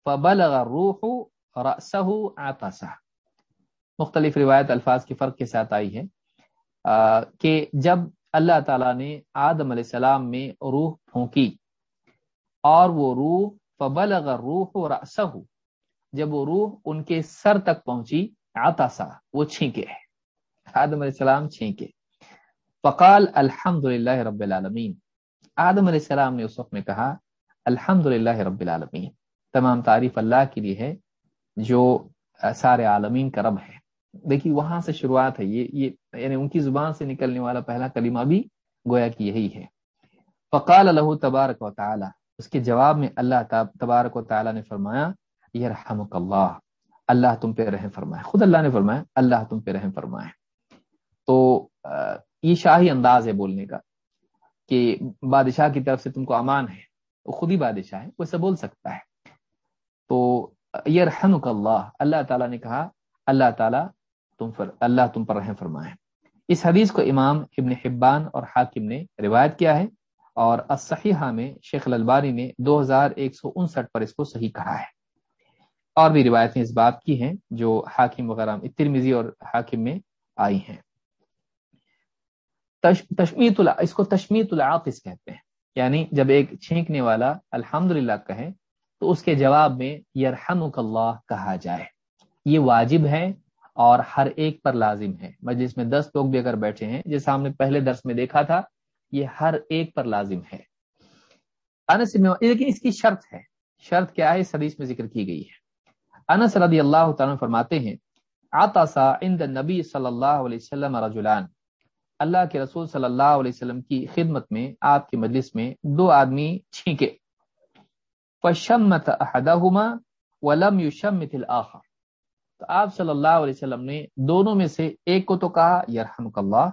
فبلغ الروح رأسه عطسه۔ مختلف روایت الفاظ کے فرق کے ساتھ آئی ہے۔ کہ جب اللہ تعالیٰ نے آدم علیہ السلام میں روح پھونکی اور وہ روح فبلغ روح رأسہ، جب وہ روح ان کے سر تک پہنچی آتا سا، وہ چھینکے، آدم علیہ السلام چھینکے۔ فقال الحمد للہ رب العالمین۔ آدم علیہ السلام نے اس وقت میں کہا الحمد للہ رب العالمین۔ تمام تعریف اللہ کے لیے ہے، جو سارے عالمین کا رب ہے۔ دیکھیے وہاں سے شروعات ہے، یہ یہ یعنی ان کی زبان سے نکلنے والا پہلا کلمہ بھی گویا کہ یہی ہے۔ فقال اللہ تبارک و تعالی، اس کے جواب میں اللہ تبارک و تعالی نے فرمایا یہ اللہ اللہ تم پہ رحم فرمائے۔ خود اللہ نے فرمایا، اللہ تم پہ رحم فرمائے۔ تو یہ شاہی انداز ہے بولنے کا کہ بادشاہ کی طرف سے تم کو امان ہے۔ وہ خود ہی بادشاہ ہے، وہ ایسا بول سکتا ہے۔ تو یہ اللہ اللہ تعالیٰ نے کہا، اللہ تعالیٰ تم پر اللہ تم پر رحم فرمائے۔ اس حدیث کو امام ابن حبان اور حاکم نے روایت کیا ہے اور الصحیحہ میں شیخ الباری نے دو ہزار ایک سو انسٹھ پر اس کو صحیح کہا ہے۔ اور بھی روایتیں اس بات کی ہیں جو حاکم وغیرہ ترمیزی اور حاکم میں آئی ہیں۔ تشمیت اس کو تشمیت العاقص کہتے ہیں۔ یعنی جب ایک چھینکنے والا الحمد کہے تو اس کے جواب میں یرحمک اللہ کہا جائے۔ یہ واجب ہے اور ہر ایک پر لازم ہے۔ مجلس میں دس لوگ بھی اگر بیٹھے ہیں جیسا ہم نے پہلے درس میں دیکھا تھا، یہ ہر ایک پر لازم ہے۔ انس لیکن اس کی شرط ہے۔ شرط کیا ہے؟ اس حدیث میں ذکر کی گئی ہے۔ انس رضی اللہ تعالیٰ فرماتے ہیں آتا سا عند نبی صلی اللہ علیہ وسلم رجلان۔ اللہ کے رسول صلی اللہ علیہ وسلم کی خدمت میں، آپ کے مجلس میں دو آدمی چھینکے۔ فشمت احدہما ولم يشمت الاخر تو آپ صلی اللہ علیہ وسلم نے دونوں میں سے ایک کو تو کہا، یرحمک اللہ،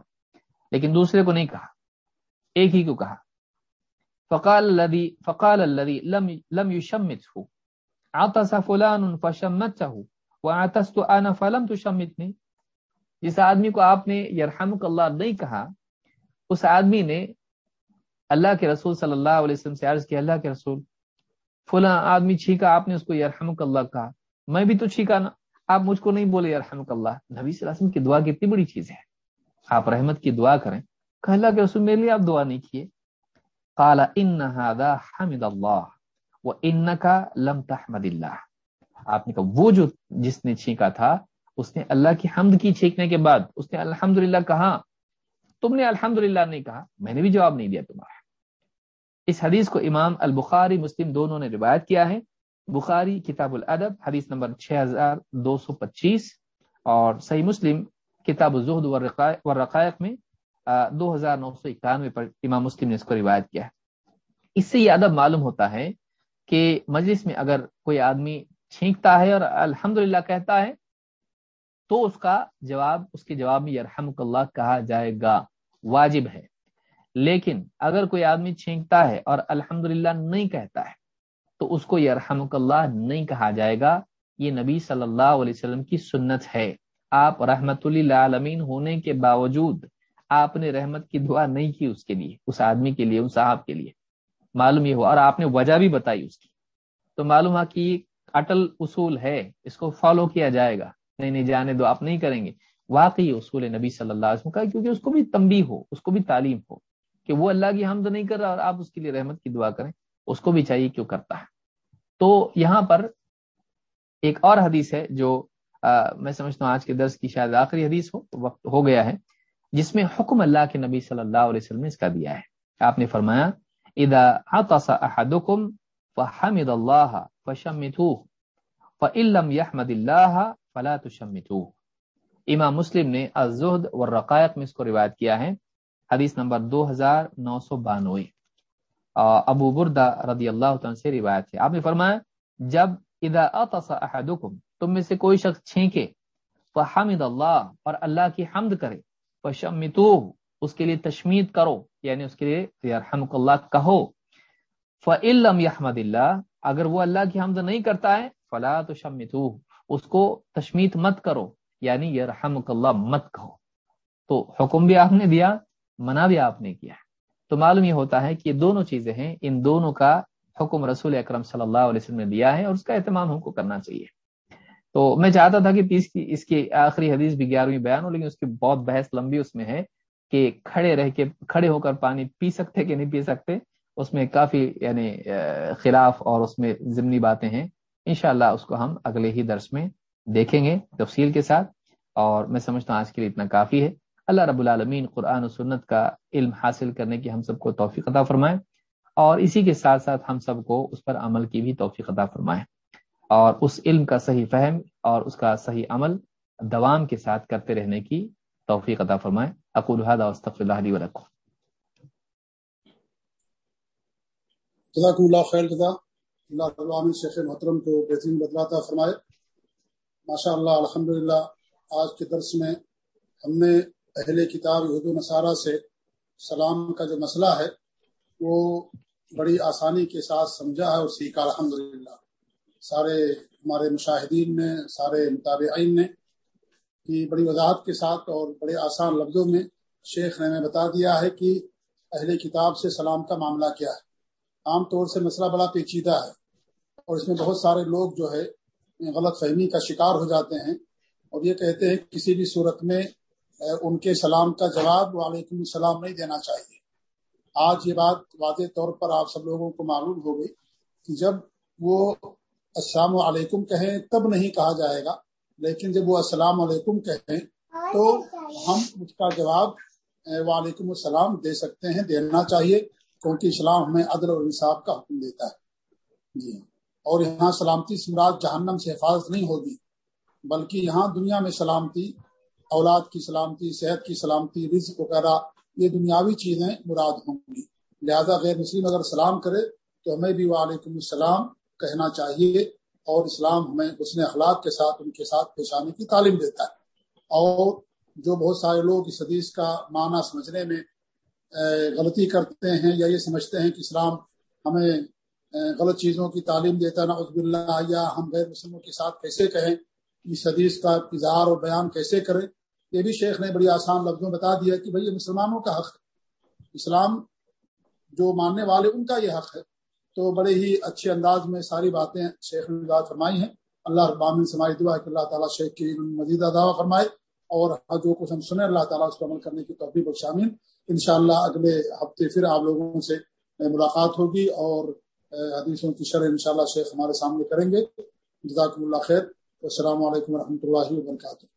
لیکن دوسرے کو نہیں کہا۔ ایک ہی کو کہا۔ فقال الذي فقال الذي لم لم يشمته عطس فلان فشمته وعطست انا فلم تشمتني جس آدمی کو آپ نے یرحمک اللہ نہیں کہا، اس آدمی نے اللہ کے رسول صلی اللہ علیہ وسلم سے عرض کیا، اللہ کے رسول، فلاں آدمی چھینکا آپ نے اس کو یرحمک اللہ کہا۔ میں بھی تو چھینکا نا۔ آپ مجھ کو نہیں بولے، یرحمک اللہ۔ نبی صلی اللہ علیہ وسلم کی دعا کتنی بڑی چیز ہے۔ آپ رحمت کی دعا کریں۔ کہ اللہ کے رسول، میرے لیے آپ دعا نہیں کیے۔ قال، ان هذا حمد اللہ و لم تحمد اللہ۔ آپ نے کہا، وہ جو جس نے چھینکا تھا، اس نے اللہ کی حمد کی چھینکنے کے بعد، اس نے الحمدللہ کہا۔ تم نے الحمدللہ نہیں کہا، میں نے بھی جواب نہیں دیا تمہارا۔ اس حدیث کو امام البخاری مسلم دونوں نے روایت کیا ہے۔ بخاری، کتاب الادب، حدیث نمبر 6225 اور صحیح مسلم، کتاب الزہد والرقائق میں دو ہزار نو سو اکانوے پر امام مسلم نے اس کو روایت کیا ہے۔ اس سے یہ ادب معلوم ہوتا ہے کہ مجلس میں اگر کوئی آدمی چھینکتا ہے اور الحمد کہتا ہے، تو اس کا جواب، اس کے جواب میں یرحمک اللہ کہا جائے گا، واجب ہے۔ لیکن اگر کوئی آدمی چھینکتا ہے اور الحمد نہیں کہتا ہے تو اس کو یرحمک اللہ نہیں کہا جائے گا۔ یہ نبی صلی اللہ علیہ وسلم کی سنت ہے۔ آپ رحمت اللہ عالمین ہونے کے باوجود آپ نے رحمت کی دعا نہیں کی اس کے لیے، اس آدمی کے لیے، اس صاحب کے لیے۔ معلوم یہ ہوا اور آپ نے وجہ بھی بتائی اس کی۔ تو معلوم ہوا کہ اٹل اصول ہے، اس کو فالو کیا جائے گا۔ نہیں نہیں جانے دو آپ نہیں کریں گے۔ واقعی اصول نبی صلی اللہ علیہ وسلم کا، کیونکہ اس کو بھی تمبی ہو، اس کو بھی تعلیم ہو کہ وہ اللہ کی حمد نہیں کر رہا اور آپ اس کے لیے رحمت کی دعا کریں۔ اس کو بھی چاہیے کیوں کرتا ہے؟ تو یہاں پر ایک اور حدیث ہے جو میں سمجھتا ہوں آج کے درس کی شاید آخری حدیث ہو، وقت ہو گیا ہے، جس میں حکم اللہ کے نبی صلی اللہ علیہ وسلم نے اس کا دیا ہے۔ آپ نے فرمایا، اذا عطس احدكم فحمد الله فشمتوه فان لم يحمد الله فلا تشمتوه۔ امام مسلم نے الزہد والرقائق میں اس کو روایت کیا ہے۔ حدیث نمبر 2992 ابو بردہ رضی اللہ عنہ سے روایت ہے۔ آپ نے فرمایا، جب اذا تم میں سے کوئی شخص چھینکے، فحمد اللہ، اور اللہ کی حمد کرے فشمتو اس کے لیے تشمید کرو یعنی اس کے لیے یرحمک اللہ کہو فعلم یحمد اللہ، اگر وہ اللہ کی حمد نہیں کرتا ہے، فلا تو شمتو اس کو تشمیت مت کرو یعنی یرحمک اللہ مت کہو۔ تو حکم بھی آپ نے دیا، منع بھی آپ نے کیا۔ تو معلوم یہ ہوتا ہے کہ یہ دونوں چیزیں ہیں، ان دونوں کا حکم رسول اکرم صلی اللہ علیہ وسلم نے دیا ہے اور اس کا اہتمام ہم کو کرنا چاہیے۔ تو میں چاہتا تھا کہ اس کی اس کی آخری حدیث بھی گیارہویں بیان ہو، لیکن اس کی بہت بحث لمبی اس میں ہے کہ کھڑے رہ کے، کھڑے ہو کر پانی پی سکتے کہ نہیں پی سکتے، اس میں کافی یعنی خلاف اور اس میں ضمنی باتیں ہیں۔ انشاءاللہ اس کو ہم اگلے ہی درس میں دیکھیں گے تفصیل کے ساتھ اور میں سمجھتا ہوں آج کے لیے اتنا کافی ہے۔ اللہ رب العالمین قرآن و سنت کا علم حاصل کرنے کی ہم سب کو توفیق عطا فرمائے اور اسی کے ساتھ ساتھ ہم سب کو اس پر عمل کی بھی توفیق عطا فرمائے اور اس علم کا صحیح فہم اور اس کا صحیح عمل دوام کے ساتھ کرتے رہنے کی توفیق عطا فرمائے۔ اقول هذا واستغفر الله لي ولكم۔ جزاکم اللہ خیر جزا اللہ رب العالمین شیخ محترم کو بہترین بدلاتا فرمائے۔ ماشاء اللہ الحمدللہ، آج کے درس میں ہم نے اہل کتاب یہود و نصارہ سے سلام کا جو مسئلہ ہے، وہ بڑی آسانی کے ساتھ سمجھا ہے اور سیکھا، الحمدللہ۔ سارے ہمارے مشاہدین نے، سارے متابعین نے کی بڑی وضاحت کے ساتھ اور بڑے آسان لفظوں میں شیخ نے ہمیں بتا دیا ہے کہ اہل کتاب سے سلام کا معاملہ کیا ہے۔ عام طور سے مسئلہ بڑا پیچیدہ ہے اور اس میں بہت سارے لوگ جو ہے، غلط فہمی کا شکار ہو جاتے ہیں اور یہ کہتے ہیں کسی بھی صورت میں ان کے سلام کا جواب وعلیکم السلام نہیں دینا چاہیے۔ آج یہ بات واضح طور پر آپ سب لوگوں کو معلوم ہو گئی کہ جب وہ السلام علیکم کہیں تب نہیں کہا جائے گا، لیکن جب وہ السلام علیکم کہیں تو ہم اس کا جواب وعلیکم السلام دے سکتے ہیں، دینا چاہیے، کیونکہ اسلام ہمیں عدل اور انصاف کا حکم دیتا ہے۔ جی ہاں۔ اور یہاں سلامتی سمراج جہنم سے حفاظت نہیں ہوگی، بلکہ یہاں دنیا میں سلامتی اولاد کی سلامتی، صحت کی سلامتی، رزق وغیرہ، یہ دنیاوی چیزیں مراد ہوں گی۔ لہذا غیر مسلم اگر سلام کرے تو ہمیں بھی وعلیکم السلام کہنا چاہیے اور اسلام ہمیں اس نے اخلاق کے ساتھ، ان کے ساتھ پیش آنے کی تعلیم دیتا ہے۔ اور جو بہت سارے لوگ اس حدیث کا معنی سمجھنے میں غلطی کرتے ہیں یا یہ سمجھتے ہیں کہ اسلام ہمیں غلط چیزوں کی تعلیم دیتا ہے، نعوذ باللہ، یا ہم غیر مسلموں کے ساتھ کیسے کہیں، اس حدیث کا اظہار اور بیان کیسے کریں یہ بھی شیخ نے بڑی آسان لفظوں بتا دیا کہ بھئی یہ مسلمانوں کا حق ہے۔ اسلام جو ماننے والے ان کا یہ حق ہے۔ تو بڑے ہی اچھے انداز میں ساری باتیں شیخ نے بات فرمائی ہیں۔ اللہ ابامن سماعی دعا کہ اللہ تعالیٰ شیخ کی مزید دعویٰ فرمائے اور جو کچھ ہم سنیں اللہ تعالیٰ اس کو عمل کرنے کی توفیق شامل ان شاء اللہ اگلے ہفتے پھر آپ لوگوں سے ملاقات ہوگی اور حدیثوں کی شرح ان شاء اللہ شیخ ہمارے سامنے کریں گے۔ جزاکم اللہ خیر۔ السلام علیکم و رحمۃ اللہ وبرکاتہ۔